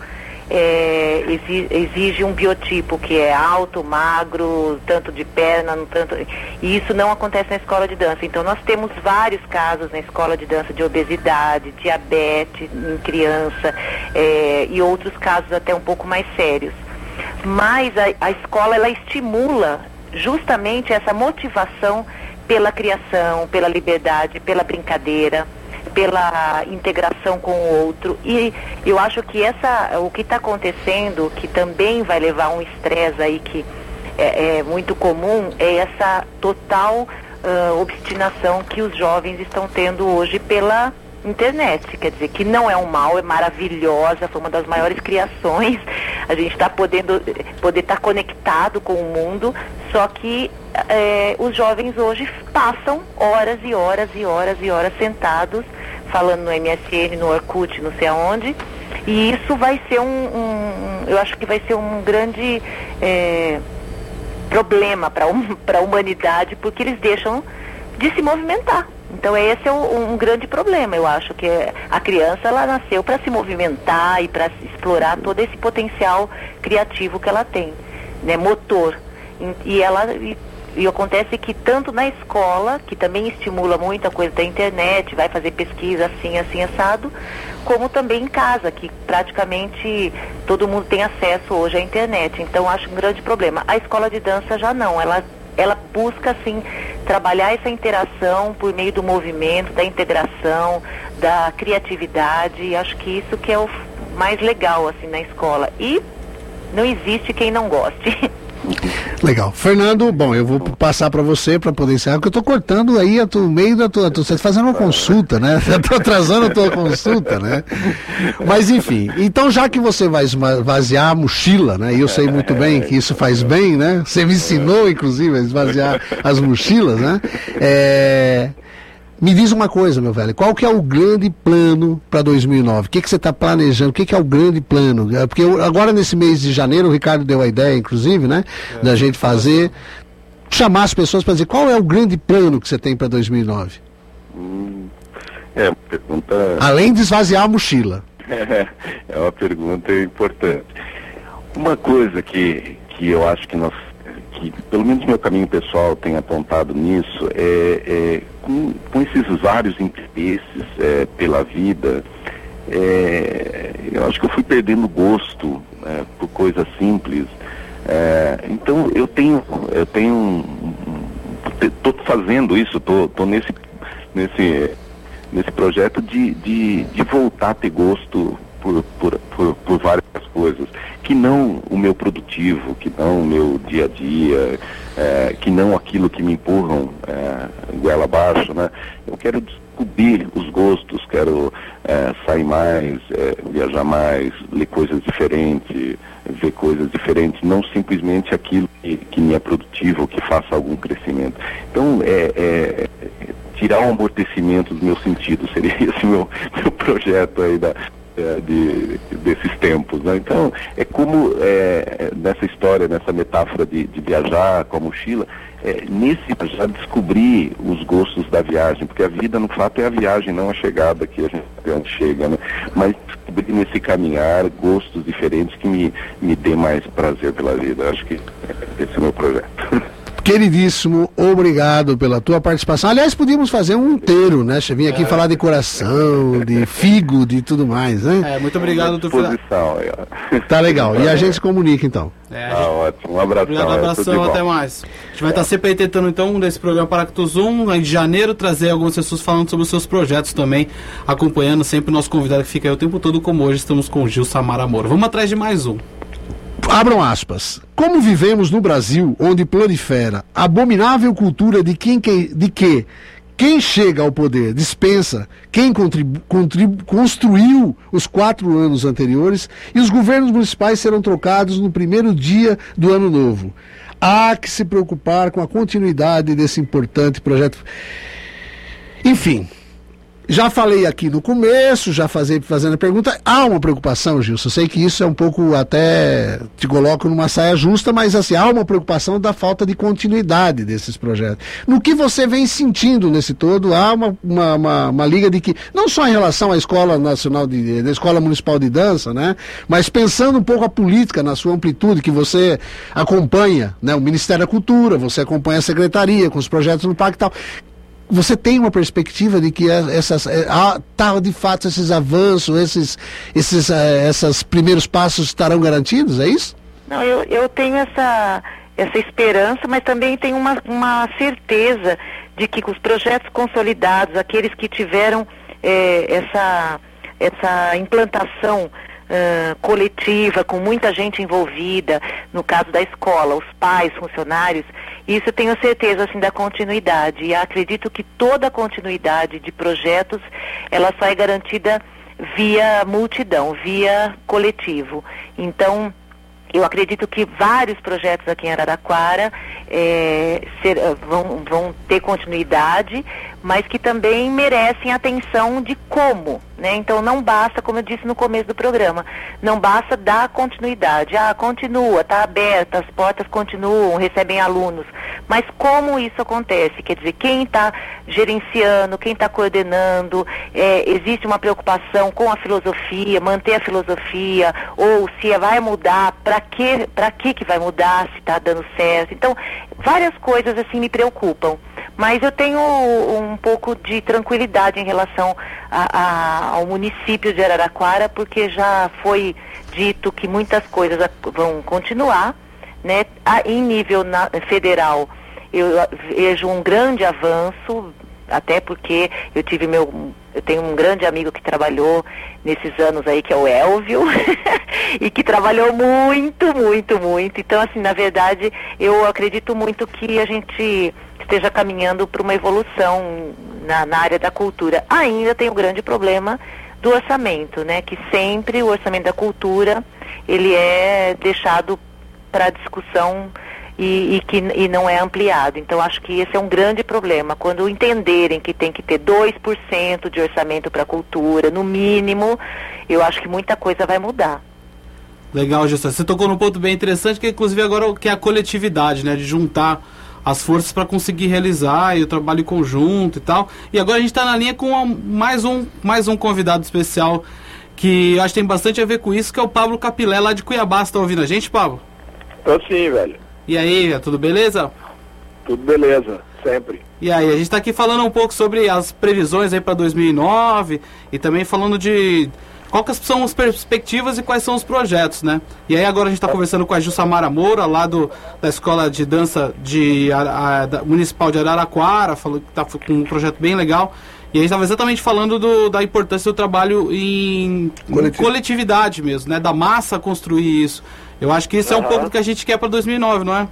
Speaker 4: é, exi- exige um biotipo que é alto, magro, tanto de perna, tanto. E isso não acontece na escola de dança. Então nós temos vários casos na escola de dança de obesidade, diabetes em criança é, e outros casos até um pouco mais sérios. Mas a, a escola ela estimula justamente essa motivação pela criação, pela liberdade, pela brincadeira, pela integração com o outro. E eu acho que essa, o que está acontecendo, que também vai levar um estresse aí que é, é muito comum, é essa total ah, obstinação que os jovens estão tendo hoje pela internet, quer dizer, que não é um mal, é maravilhosa, foi uma das maiores criações. A gente está podendo poder estar conectado com o mundo, só que eh, os jovens hoje passam horas e horas e horas e horas sentados falando no MSN, no Orkut, não sei aonde. E isso vai ser um, um- eu acho que vai ser um grande eh, problema para (laughs) a humanidade, porque eles deixam de se movimentar. Então esse é o- um grande problema. Eu acho que a criança ela nasceu para se movimentar e para explorar todo esse potencial criativo que ela tem, né, motor. E- ela e, e acontece que tanto na escola, que também estimula muita coisa da internet, vai fazer pesquisa assim, assim assado, como também em casa, que praticamente todo mundo tem acesso hoje à internet. Então acho um grande problema. A escola de dança já não, ela ela busca assim trabalhar essa interação por meio do movimento, da integração, da criatividade. E acho que isso que é o mais legal assim na escola. E não existe quem não goste. (laughs)
Speaker 3: Legal. Fernando, bom, eu vou passar para você para poder encerrar, porque eu tô cortando aí o meio da tua, tu, você tá fazendo uma consulta, né? (laughs) Tô atrasando a tua consulta, né? Mas enfim, então já que você vai esvaziar a mochila, né? E eu sei muito bem que isso faz bem, né? Você me ensinou, inclusive, a esvaziar as mochilas, né? É... Me diz uma coisa, meu velho, qual que é o grande plano para 2009? O que, que você está planejando? O que, que é o grande plano? É, Porque eu- agora nesse mês de janeiro, o Ricardo deu a ideia, inclusive, né? da gente fazer, chamar as pessoas para dizer qual é o grande plano que você tem para 2009?
Speaker 6: É, uma pergunta.
Speaker 3: Além de esvaziar a mochila. (laughs)
Speaker 6: é uma pergunta importante. Uma coisa que, que eu acho que nós, que pelo menos meu caminho pessoal tem apontado nisso, é, é com, com esses vários interesses é, pela vida, é, eu acho que eu fui perdendo gosto é, por coisas simples. É, então eu tenho, eu tenho, estou fazendo isso, estou nesse, nesse nesse projeto de, de, de voltar a ter gosto por, por, por, por várias coisas, que não o meu produtivo, que não o meu dia a dia, eh, que não aquilo que me empurram é, goela abaixo, né? Eu quero descobrir os gostos, quero eh, sair mais, eh, viajar mais, ler coisas diferentes, ver coisas diferentes, não simplesmente aquilo que, que me é produtivo, que faça algum crescimento. Então, é, é, tirar o amortecimento dos meus sentidos, seria (laughs) esse meu, meu projeto aí da, é, de, desses tempos. Né? Então, é como é, nessa história, nessa metáfora de, de viajar com a mochila, é, nesse já descobrir os gostos da viagem, porque a vida, no fato, é a viagem, não a chegada que a gente onde chega, né? Mas descobrir nesse caminhar gostos diferentes que me, me dê mais prazer pela vida. Acho que esse é o meu projeto. (laughs)
Speaker 3: Queridíssimo, obrigado pela tua participação. Aliás, podíamos fazer um inteiro, né? Você vinha aqui falar de coração, de figo, de tudo mais, né?
Speaker 2: É, muito obrigado, doutor Fernando.
Speaker 6: Disposição aí, ó.
Speaker 3: Tá legal. E a gente se comunica então.
Speaker 2: É,
Speaker 6: Tá
Speaker 2: gente-
Speaker 6: ótimo. Um abração.
Speaker 2: Obrigado,
Speaker 6: é, de
Speaker 2: abração, até mais. A gente vai estar sempre aí tentando, então, desse programa Paracatu Zoom, em janeiro, trazer algumas pessoas falando sobre os seus projetos também, acompanhando sempre o nosso convidado que fica aí o tempo todo, como hoje estamos com o Gil Samara Moura. Vamos atrás de mais um.
Speaker 3: Abram aspas. Como vivemos no Brasil, onde prolifera a abominável cultura de, quem, que- de que quem chega ao poder dispensa quem construiu os quatro anos anteriores e os governos municipais serão trocados no primeiro dia do ano novo. Há que se preocupar com a continuidade desse importante projeto. Enfim, Já falei aqui no começo, já fazei, fazendo a pergunta, há uma preocupação, Gilson. Eu sei que isso é um pouco até te coloco numa saia justa, mas assim, há uma preocupação da falta de continuidade desses projetos. No que você vem sentindo nesse todo, há uma, uma, uma, uma liga de que, não só em relação à Escola Nacional de, da Escola Municipal de Dança, né? Mas pensando um pouco a política na sua amplitude, que você acompanha, né? O Ministério da Cultura, você acompanha a Secretaria com os projetos no Parque e tal você tem uma perspectiva de que essas ah, tá, de fato esses avanços, esses, esses, uh, esses primeiros passos estarão garantidos, é isso?
Speaker 4: Não, eu, eu tenho essa, essa esperança, mas também tenho uma, uma certeza de que os projetos consolidados, aqueles que tiveram eh, essa, essa implantação Uh, coletiva, com muita gente envolvida, no caso da escola, os pais, funcionários, isso tenho certeza assim da continuidade. E acredito que toda continuidade de projetos ela só é garantida via multidão, via coletivo. Então, eu acredito que vários projetos aqui em Araraquara é, ser, vão, vão ter continuidade, mas que também merecem atenção de como, né? Então não basta, como eu disse no começo do programa, não basta dar continuidade. Ah, continua, está aberta, as portas continuam, recebem alunos. Mas como isso acontece? Quer dizer, quem está gerenciando, quem está coordenando, é, existe uma preocupação com a filosofia, manter a filosofia, ou se vai mudar, para que, que que vai mudar, se está dando certo. Então, várias coisas assim me preocupam. Mas eu tenho um pouco de tranquilidade em relação a, a, ao município de Araraquara, porque já foi dito que muitas coisas vão continuar, né? em nível na, federal, eu vejo um grande avanço, até porque eu tive meu eu tenho um grande amigo que trabalhou nesses anos aí que é o Elvio (laughs) e que trabalhou muito, muito, muito. Então assim, na verdade, eu acredito muito que a gente esteja caminhando para uma evolução na, na área da cultura. Ainda tem o grande problema do orçamento, né? Que sempre o orçamento da cultura ele é deixado para discussão e, e, que e não é ampliado. Então acho que esse é um grande problema. Quando entenderem que tem que ter 2% de orçamento para a cultura, no mínimo, eu acho que muita coisa vai mudar.
Speaker 2: Legal, Justa. Você tocou num ponto bem interessante, que inclusive agora que é a coletividade, né? De juntar as forças para conseguir realizar e o trabalho conjunto e tal. E agora a gente está na linha com mais um, mais um convidado especial que eu acho que tem bastante a ver com isso, que é o Pablo Capilé, lá de Cuiabá. Você tá ouvindo a gente, Pablo?
Speaker 7: Tô sim, velho.
Speaker 2: E aí, tudo beleza?
Speaker 7: Tudo beleza, sempre.
Speaker 2: E aí, a gente está aqui falando um pouco sobre as previsões aí para 2009 e também falando de quais são as perspectivas e quais são os projetos, né? E aí agora a gente está conversando com a Jussamara Moura, lá do, da Escola de Dança de, a, a, da, Municipal de Araraquara, falou que está com um projeto bem legal. E a gente estava exatamente falando do, da importância do trabalho em, em coletividade mesmo, né? Da massa construir isso. Eu acho que isso uhum. é um pouco do que a gente quer para 2009, não é?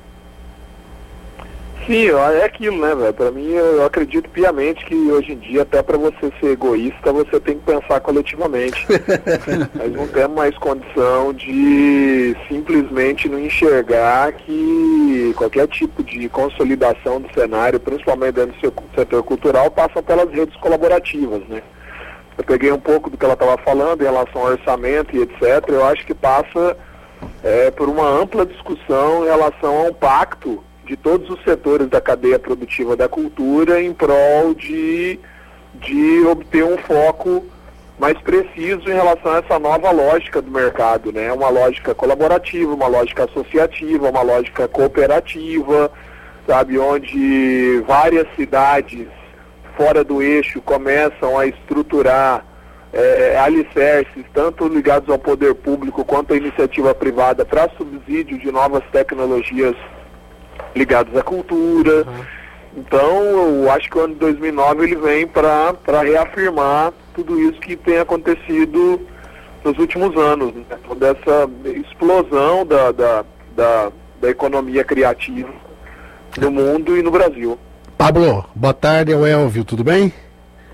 Speaker 7: Sim, é aquilo, né, velho? Pra mim, eu acredito piamente que hoje em dia, até para você ser egoísta, você tem que pensar coletivamente. (laughs) Nós não temos mais condição de simplesmente não enxergar que qualquer tipo de consolidação do cenário, principalmente dentro do setor cultural, passa pelas redes colaborativas, né? Eu peguei um pouco do que ela estava falando em relação ao orçamento e etc. Eu acho que passa é, por uma ampla discussão em relação a um pacto de todos os setores da cadeia produtiva da cultura em prol de, de obter um foco mais preciso em relação a essa nova lógica do mercado, né? Uma lógica colaborativa, uma lógica associativa, uma lógica cooperativa, sabe, onde várias cidades fora do eixo começam a estruturar é, alicerces, tanto ligados ao poder público quanto à iniciativa privada, para subsídio de novas tecnologias ligados à cultura. Uhum. Então, eu acho que o ano de 2009 ele vem para reafirmar tudo isso que tem acontecido nos últimos anos, né? toda essa explosão da, da, da, da economia criativa no mundo e no Brasil.
Speaker 3: Pablo, boa tarde, é o Elvio, tudo bem?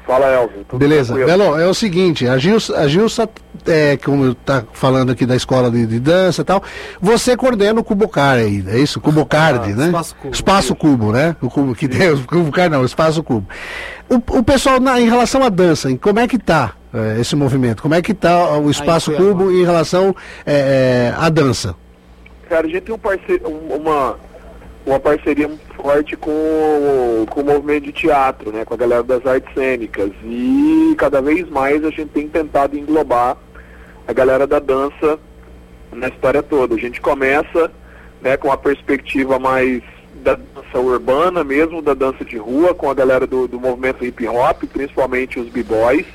Speaker 7: Fala, Elvio.
Speaker 3: Beleza. Belo, é o seguinte, a Gilsa, a Gilsa é, como tá falando aqui da escola de, de dança e tal, você coordena o Cubocar aí, é isso? Cubocard,
Speaker 2: Ah,
Speaker 3: né?
Speaker 2: Espaço Cubo.
Speaker 3: Espaço Cubo, né? O cubo que tem, o Cubocar não, o Espaço Cubo. O, o pessoal, na- em relação à dança, como é que tá é, esse movimento? Como é que tá o Espaço
Speaker 2: Cuiabá.
Speaker 3: Cubo em relação é, é, à dança?
Speaker 7: Cara, a gente tem um parce- um- uma, uma parceria muito forte com, o- com o movimento de teatro, né? Com a galera das artes cênicas. E cada vez mais a gente tem tentado englobar a galera da dança na história toda. A gente começa né, com a perspectiva mais da dança urbana mesmo, da dança de rua, com a galera do, do movimento hip hop, principalmente os b-boys.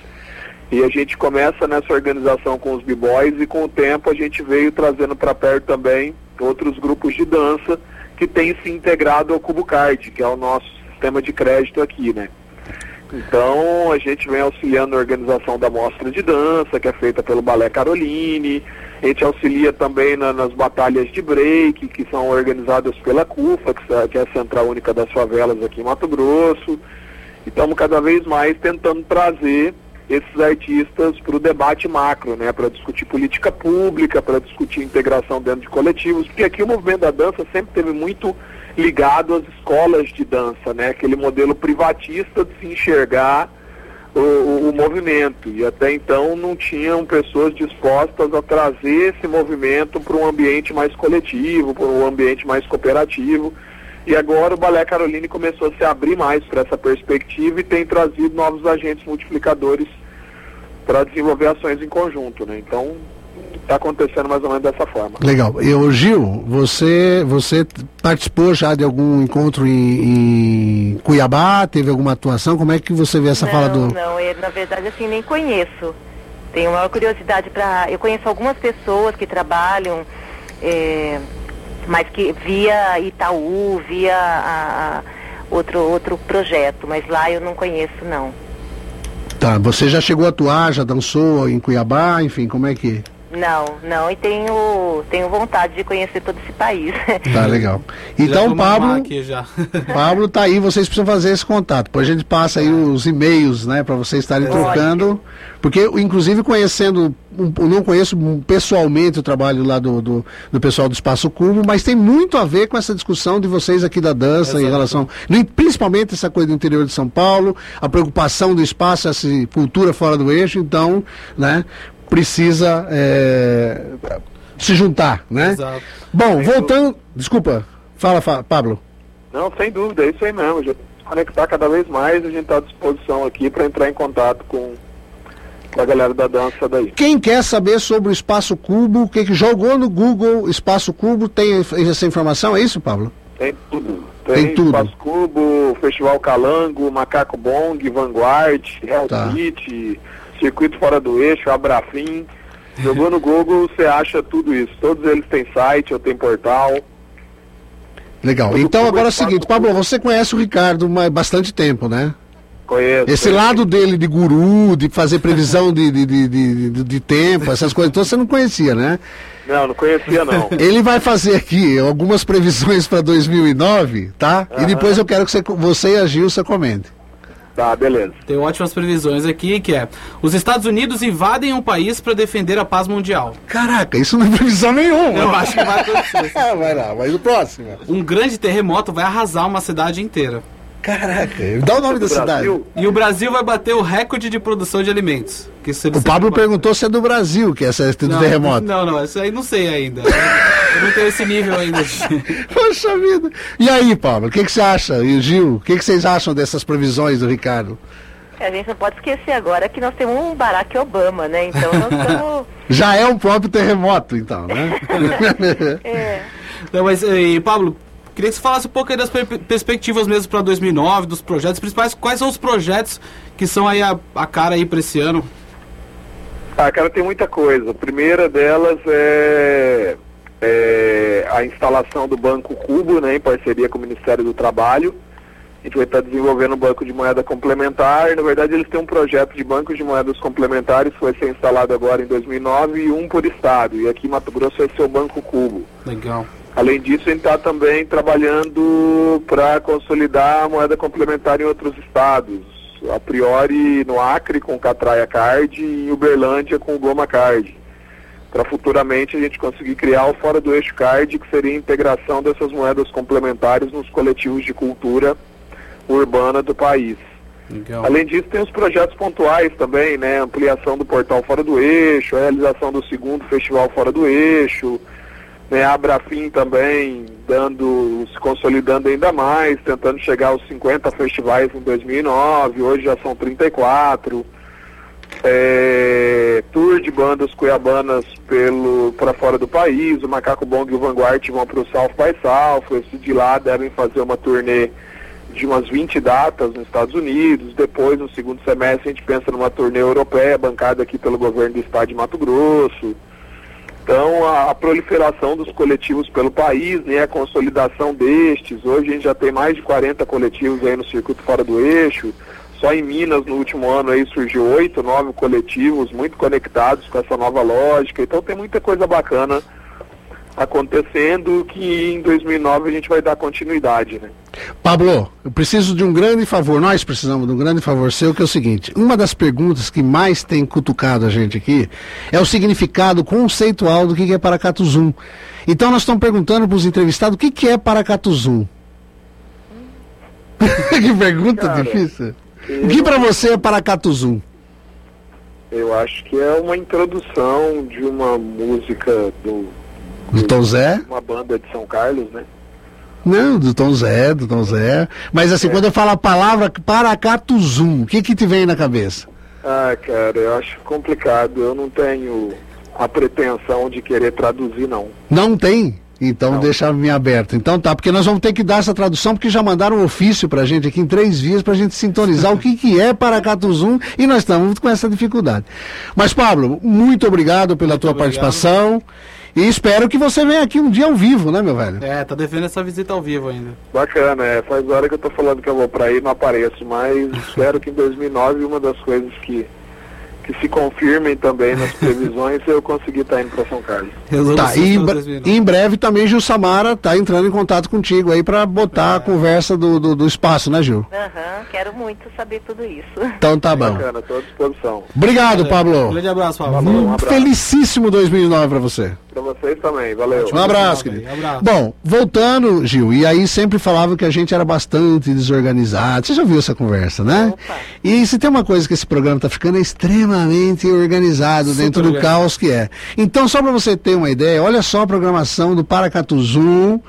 Speaker 7: E a gente começa nessa organização com os b-boys e com o tempo a gente veio trazendo para perto também outros grupos de dança que têm se integrado ao Cubocard, que é o nosso sistema de crédito aqui, né? Então a gente vem auxiliando na organização da mostra de dança, que é feita pelo Balé Caroline. A gente auxilia também na- nas batalhas de break, que são organizadas pela CUFA, que que é a Central Única das Favelas aqui em Mato Grosso. E estamos cada vez mais tentando trazer esses artistas para o debate macro, né? Para discutir política pública, para discutir integração dentro de coletivos, porque aqui o movimento da dança sempre teve muito ligado às escolas de dança, né? Aquele modelo privatista de se enxergar o, o- o movimento. E até então não tinham pessoas dispostas a trazer esse movimento para um ambiente mais coletivo, para um ambiente mais cooperativo. E agora o Balé Caroline começou a se abrir mais para essa perspectiva e tem trazido novos agentes multiplicadores para desenvolver ações em conjunto, né? Então está acontecendo mais ou menos dessa forma.
Speaker 3: Legal. E o Gil, você, você participou já de algum encontro em, em Cuiabá? Teve alguma atuação? Como é que você vê essa
Speaker 4: não,
Speaker 3: fala do.
Speaker 4: Não, eu, na verdade, assim, nem conheço. Tenho uma curiosidade para. Eu conheço algumas pessoas que trabalham, é, mas que via Itaú, via a- a- outro, outro projeto, mas lá eu não conheço, não.
Speaker 3: Tá, você já chegou a atuar, já dançou em Cuiabá, enfim, como é que.
Speaker 4: Não, não, e tenho, tenho vontade de conhecer todo esse país. (laughs)
Speaker 3: Tá legal. Então, Pablo,
Speaker 2: aqui já. (laughs)
Speaker 3: Pablo tá aí, vocês precisam fazer esse contato. Depois a gente passa aí os e-mails, né, para vocês estarem trocando. Porque, inclusive, conhecendo, não conheço pessoalmente o trabalho lá do, do, do pessoal do Espaço Cubo, mas tem muito a ver com essa discussão de vocês aqui da dança em relação, principalmente essa coisa do interior de São Paulo, a preocupação do espaço, essa cultura fora do eixo, então, né, precisa é, se juntar, né?
Speaker 2: Exato.
Speaker 3: Bom, voltando. Desculpa, fala, fa- Pablo.
Speaker 7: Não, sem dúvida, é isso aí mesmo. Já conectar cada vez mais, a gente está à disposição aqui para entrar em contato com, com a galera da dança daí.
Speaker 3: Quem quer saber sobre o Espaço Cubo, o que, jogou no Google Espaço Cubo, tem essa informação, é isso, Pablo?
Speaker 7: Tem tudo.
Speaker 3: Tem tudo.
Speaker 7: Espaço Cubo, Festival Calango, Macaco Bong, Vanguard, Real
Speaker 3: Tá.
Speaker 7: City, Circuito Fora do Eixo, Abrafim. Jogou no Google, você acha tudo isso. Todos eles têm site, ou tem portal.
Speaker 3: Legal.
Speaker 7: Tudo
Speaker 3: Então agora é o seguinte. Pablo, você conhece o Ricardo há bastante tempo, né?
Speaker 7: Conheço.
Speaker 3: Esse lado dele de guru, de fazer previsão de, de, de, de, tempo, essas coisas todas, você não conhecia, né?
Speaker 7: Não, não conhecia não. (laughs)
Speaker 3: Ele vai fazer aqui algumas previsões para 2009, tá? E depois eu quero que você, você e a Gilsa comentem.
Speaker 7: Tá, beleza.
Speaker 2: Tem ótimas previsões aqui, que é... Os Estados Unidos invadem um país para defender a paz mundial.
Speaker 3: Caraca, isso não é previsão nenhuma.
Speaker 2: Eu acho que vai acontecer. (laughs)
Speaker 3: vai lá, mas o próximo.
Speaker 2: Um grande terremoto vai arrasar uma cidade inteira.
Speaker 3: Caraca, dá o nome da cidade.
Speaker 2: E o Brasil vai bater o recorde de produção de alimentos.
Speaker 3: O Pablo perguntou se é do Brasil, que é essa do
Speaker 2: não,
Speaker 3: terremoto.
Speaker 2: Não, não, isso aí não sei ainda. Eu não tenho esse nível ainda. (laughs)
Speaker 3: Poxa vida. E aí, Pablo, o que, que você acha? E o Gil, o que, que vocês acham dessas previsões do Ricardo?
Speaker 4: A gente não pode esquecer agora que nós temos um Barack Obama, né? Então nós (laughs) estamos.
Speaker 3: Já é um próprio terremoto, então, né? (laughs)
Speaker 4: É,
Speaker 2: Não, mas, e, Pablo, queria que você falasse um pouco aí das per- perspectivas mesmo para 2009, dos projetos principais. Quais são os projetos que são aí a, a cara aí para esse ano?
Speaker 7: Ah, cara, tem muita coisa. A primeira delas é, é a instalação do Banco Cubo, né, em parceria com o Ministério do Trabalho. A gente vai estar desenvolvendo um banco de moeda complementar. Na verdade, eles têm um projeto de bancos de moedas complementares que vai ser instalado agora em 2009 e um por estado. E aqui em Mato Grosso vai ser o Banco Cubo.
Speaker 2: Legal.
Speaker 7: Além disso, a gente está também trabalhando para consolidar a moeda complementar em outros estados. A priori no Acre com o Catraia Card e em Uberlândia com o Goma Card. Para futuramente a gente conseguir criar o Fora do Eixo Card, que seria a integração dessas moedas complementares nos coletivos de cultura urbana do país.
Speaker 2: Legal.
Speaker 7: Além disso, tem os projetos pontuais também, né? Ampliação do portal Fora do Eixo, a realização do segundo Festival Fora do Eixo, né? A Abrafim também dando, se consolidando ainda mais, tentando chegar aos 50 festivais em 2009, hoje já são 34. É, tour de bandas cuiabanas pelo para fora do país, o Macaco Bong e o Vanguard vão para o South by South, esse de lá devem fazer uma turnê de umas 20 datas nos Estados Unidos. Depois, no segundo semestre, a gente pensa numa turnê europeia, bancada aqui pelo governo do estado de Mato Grosso. Então, a, a proliferação dos coletivos pelo país, né, a consolidação destes. Hoje a gente já tem mais de 40 coletivos aí no circuito fora do eixo. Só em Minas, no último ano, aí surgiu oito, nove coletivos muito conectados com essa nova lógica. Então, tem muita coisa bacana acontecendo que em 2009 a gente vai dar continuidade, né?
Speaker 3: Pablo, eu preciso de um grande favor, nós precisamos de um grande favor seu, que é o seguinte: uma das perguntas que mais tem cutucado a gente aqui é o significado conceitual do que é Paracatuzum. Então nós estamos perguntando para os entrevistados o que que é Paracatuzum. (laughs) que pergunta
Speaker 7: Cara,
Speaker 3: difícil. O que para você é Paracatuzum?
Speaker 7: Eu acho que é uma introdução de uma música do
Speaker 3: Do Tom Zé?
Speaker 7: uma banda de São Carlos, né?
Speaker 3: Não, do Tom Zé, do Tom Zé. Mas assim, quando eu falo a palavra Paracatuzum, o que que te vem na cabeça?
Speaker 7: Ah, cara, eu acho complicado. Eu não tenho a pretensão de querer traduzir, não.
Speaker 3: Não tem? Então
Speaker 7: Não.
Speaker 3: deixa me aberto. Então tá, porque nós vamos ter que dar essa tradução, porque já mandaram um ofício pra gente aqui em três dias pra gente sintonizar o que, que é Paracatuzum e nós estamos com essa dificuldade. Mas, Pablo, muito obrigado pela tua
Speaker 2: obrigado.
Speaker 3: participação e espero que você venha aqui um dia ao vivo, né, meu velho?
Speaker 2: É, tá devendo essa visita ao vivo ainda.
Speaker 7: Bacana, é. Faz hora que eu tô falando que eu vou pra aí, não apareço, mas espero que em 2009 uma das coisas que, que se confirmem também nas (laughs) previsões é eu conseguir estar indo pra São Carlos.
Speaker 3: Tá, e em, bre- em breve também Gil Samara tá entrando em contato contigo aí pra botar a conversa do, do, do espaço, né, Gil?
Speaker 4: Aham, quero muito saber tudo isso.
Speaker 3: Então tá bom.
Speaker 7: Bacana, tô à disposição.
Speaker 3: Obrigado,
Speaker 2: Um
Speaker 3: Pablo.
Speaker 2: grande abraço, Pablo.
Speaker 7: Falou, um abraço.
Speaker 3: Felicíssimo 2009 pra você.
Speaker 7: Pra vocês também, valeu.
Speaker 3: Um abraço, querido.
Speaker 2: um abraço.
Speaker 3: Bom, voltando, Gil, e aí sempre falavam que a gente era bastante desorganizado. Você já ouviu essa conversa, né?
Speaker 4: Opa.
Speaker 3: E se tem uma coisa que esse programa tá ficando é organizado
Speaker 2: Super
Speaker 3: dentro do caos que é. Então, só para você ter uma ideia, olha só a programação do Paracatuzum.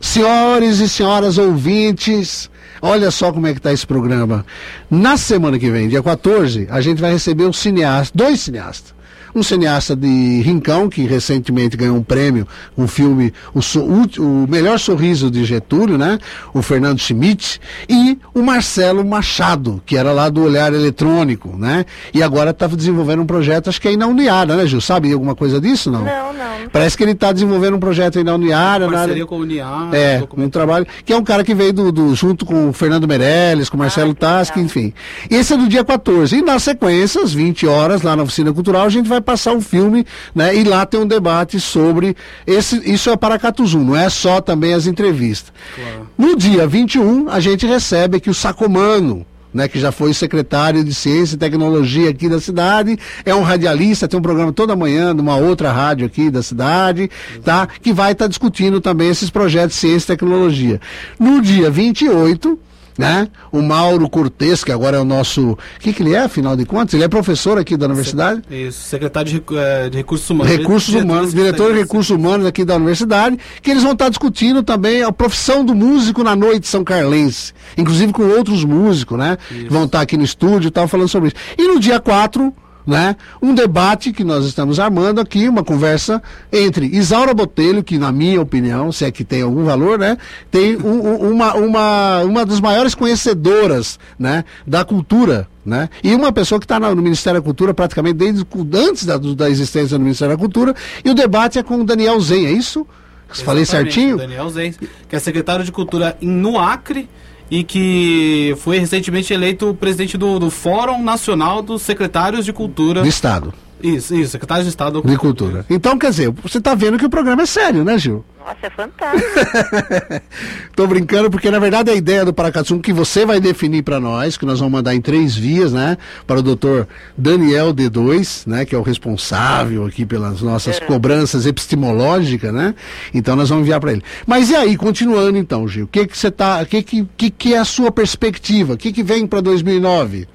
Speaker 3: Senhores e senhoras ouvintes, olha só como é que tá esse programa. Na semana que vem, dia 14, a gente vai receber um cineasta, dois cineastas. Um cineasta de Rincão, que recentemente ganhou um prêmio, um filme, o, So- o- o Melhor Sorriso de Getúlio, né? O Fernando Schmidt, e o Marcelo Machado, que era lá do Olhar Eletrônico, né? E agora está desenvolvendo um projeto, acho que é aí na Uniara, né, Gil? Sabe alguma coisa disso, não?
Speaker 4: Não, não.
Speaker 3: Parece que ele está desenvolvendo um projeto aí na Uniara, na área-
Speaker 2: Parceria com a Uniar.
Speaker 3: é,
Speaker 2: documento-
Speaker 3: um trabalho que é um cara que veio do, do- junto com o Fernando Meirelles, com o Marcelo
Speaker 4: Ah, legal.
Speaker 3: enfim. Esse é do dia 14. E na sequência, às 20 horas, lá na oficina cultural, a gente vai passar um filme, né? E lá tem um debate sobre esse. Isso é Paracatuzum, não é só também as entrevistas.
Speaker 2: Claro.
Speaker 3: No dia 21, a gente recebe aqui o Sacomano. Né, que já foi secretário de Ciência e Tecnologia aqui da cidade, é um radialista, tem um programa toda manhã numa outra rádio aqui da cidade, tá? Que vai estar discutindo também esses projetos de ciência e tecnologia. No dia 28, né? O Mauro Cortes, que agora é o nosso. O que, que ele é, afinal de contas? Ele é professor aqui da universidade.
Speaker 2: Isso, secretário de, eh, de Recursos Humanos.
Speaker 3: Recursos
Speaker 2: da
Speaker 3: Humanos, diretor de Recursos Humanos aqui da universidade, que eles vão estar discutindo também a profissão do músico na noite São Carlense, inclusive com outros músicos, né? Que vão estar aqui no estúdio e tal, falando sobre isso. E no dia 4, né? Um debate que nós estamos armando aqui, uma conversa entre Isaura Botelho, que na minha opinião, se é que tem algum valor, né? Tem um- um- uma, uma, uma das maiores conhecedoras, né? Da cultura, né? E uma pessoa que está no Ministério da Cultura praticamente desde o- antes da, da existência do Ministério da Cultura. E o debate é com o Daniel Zen, é isso? Falei certinho?
Speaker 2: Daniel Zenz, que é secretário de Cultura no Acre e que foi recentemente eleito presidente do, do Fórum Nacional dos Secretários de Cultura
Speaker 3: Do Estado.
Speaker 2: Isso, isso, secretário de Estado
Speaker 3: de Cultura. Então, quer dizer, você tá vendo que o programa é sério, né, Gil?
Speaker 4: Nossa, é fantástico. (laughs)
Speaker 3: Tô brincando porque na verdade a ideia do Paracatsum que você vai definir para nós, que nós vamos mandar em três vias, né, para o doutor Daniel D2, né, que é o responsável aqui pelas nossas cobranças epistemológicas, né? Então nós vamos enviar para ele. Mas e aí, continuando então, Gil, o que que você tá, o que que, que que é a sua perspectiva? O que que vem para 2009?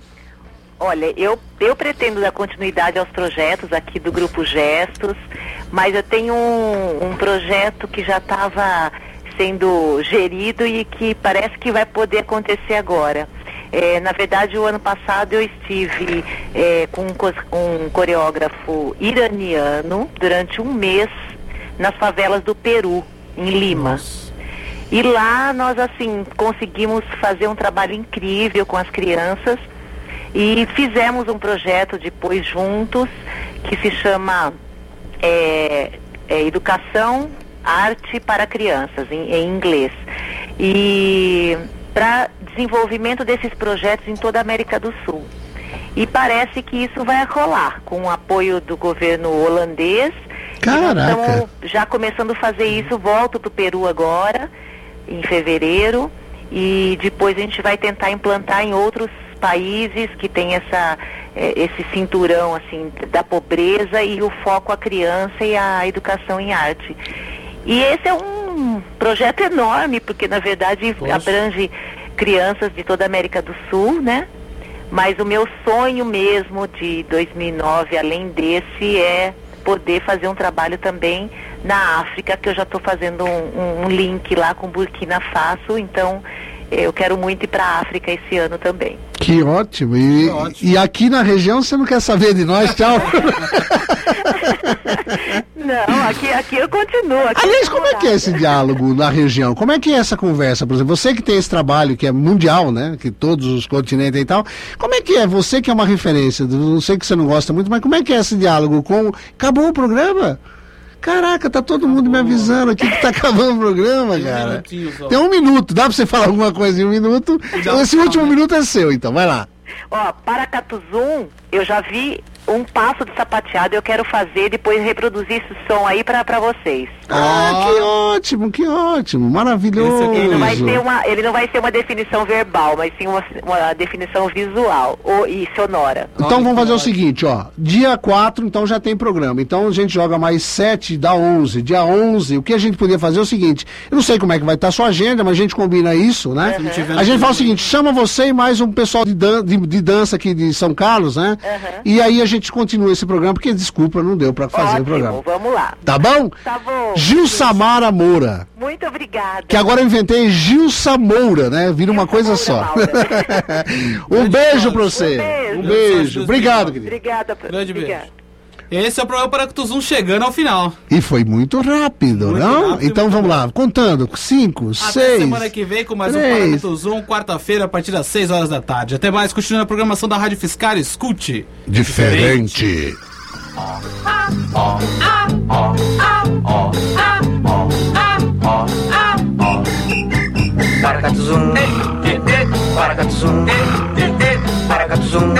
Speaker 4: Olha, eu, eu pretendo dar continuidade aos projetos aqui do Grupo Gestos, mas eu tenho um, um projeto que já estava sendo gerido e que parece que vai poder acontecer agora. É, na verdade, o ano passado eu estive é, com um, um coreógrafo iraniano durante um mês nas favelas do Peru, em Lima. E lá nós, assim, conseguimos fazer um trabalho incrível com as crianças e fizemos um projeto depois juntos que se chama é, é, Educação, Arte para Crianças, em, em inglês. E para desenvolvimento desses projetos em toda a América do Sul. E parece que isso vai rolar com o apoio do governo holandês. Estamos já começando a fazer isso, volto para o Peru agora, em fevereiro, e depois a gente vai tentar implantar em outros países que tem essa, eh, esse cinturão assim da pobreza e o foco à criança e à educação em arte. E esse é um projeto enorme, porque na verdade abrange crianças de toda a América do Sul, né? Mas o meu sonho mesmo de 2009, além desse, é poder fazer um trabalho também na África, que eu já estou fazendo um, um- link lá com Burkina Faso, então eu quero muito ir para a África esse ano também.
Speaker 3: Que ótimo. E,
Speaker 2: Que ótimo.
Speaker 3: e aqui na região você não quer saber de nós, tchau. (laughs)
Speaker 4: Não, aqui, aqui eu continuo. Aqui
Speaker 3: Aliás,
Speaker 4: eu
Speaker 3: como é que é esse diálogo na região? Como é que é essa conversa? Por exemplo, você que tem esse trabalho que é mundial, né? Que todos os continentes e tal. Como é que é? Você que é uma referência, eu sei que você não gosta muito, mas como é que é esse diálogo com. Acabou o programa? Caraca, tá todo mundo me avisando aqui que tá (laughs) acabando o programa,
Speaker 2: Tem
Speaker 3: cara. Tem um minuto, dá pra você falar alguma coisa em um minuto? Esse último minuto é seu, então, vai lá.
Speaker 4: Ó, para Catuzum, eu já vi um passo de sapateado, eu quero fazer, depois reproduzir esse som aí pra pra vocês.
Speaker 3: Ah, que ótimo, que ótimo, maravilhoso.
Speaker 4: Ele não, vai ter uma, ele não vai ser uma definição verbal, mas sim uma, uma definição visual ou, e sonora.
Speaker 3: Então vamos fazer o seguinte, ó. Dia 4, então já tem programa. Então a gente joga mais 7, dá 11. Dia 11, o que a gente podia fazer é o seguinte. Eu não sei como é que vai estar a sua agenda, mas a gente combina isso, né?
Speaker 2: tiver
Speaker 3: A gente fala o seguinte, chama você e mais um pessoal de, dan de, de dança aqui de São Carlos, né?
Speaker 4: Aham.
Speaker 3: E aí a gente continua esse programa, porque desculpa, não deu pra fazer o
Speaker 4: Ótimo,
Speaker 3: programa.
Speaker 4: vamos lá.
Speaker 3: Tá bom?
Speaker 4: Tá bom.
Speaker 3: Gil Samara Moura.
Speaker 4: Muito obrigada.
Speaker 3: Que agora eu inventei Gil Samoura, né? Vira uma coisa só. (laughs) Um beijo pra você.
Speaker 4: beijo.
Speaker 3: Um beijo. Obrigado, querido.
Speaker 4: Obrigada.
Speaker 2: Grande beijo. Esse é o programa Paractuzum chegando ao final.
Speaker 3: E foi muito rápido,
Speaker 2: Muito
Speaker 3: não?
Speaker 2: rápido,
Speaker 3: então
Speaker 2: muito
Speaker 3: vamos
Speaker 2: bom.
Speaker 3: lá, contando. Cinco,
Speaker 2: Até
Speaker 3: seis.
Speaker 2: semana que vem com mais um
Speaker 3: três.
Speaker 2: Paractuzum, quarta-feira, a partir das 6 horas da tarde. Até mais, continue a programação da Rádio Fiscal. Escute.
Speaker 3: Diferente.
Speaker 1: Paracatuzum, paracatuzum, paracatuzum,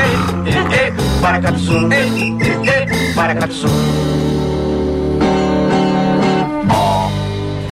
Speaker 1: paracatuzum, paracatuzum.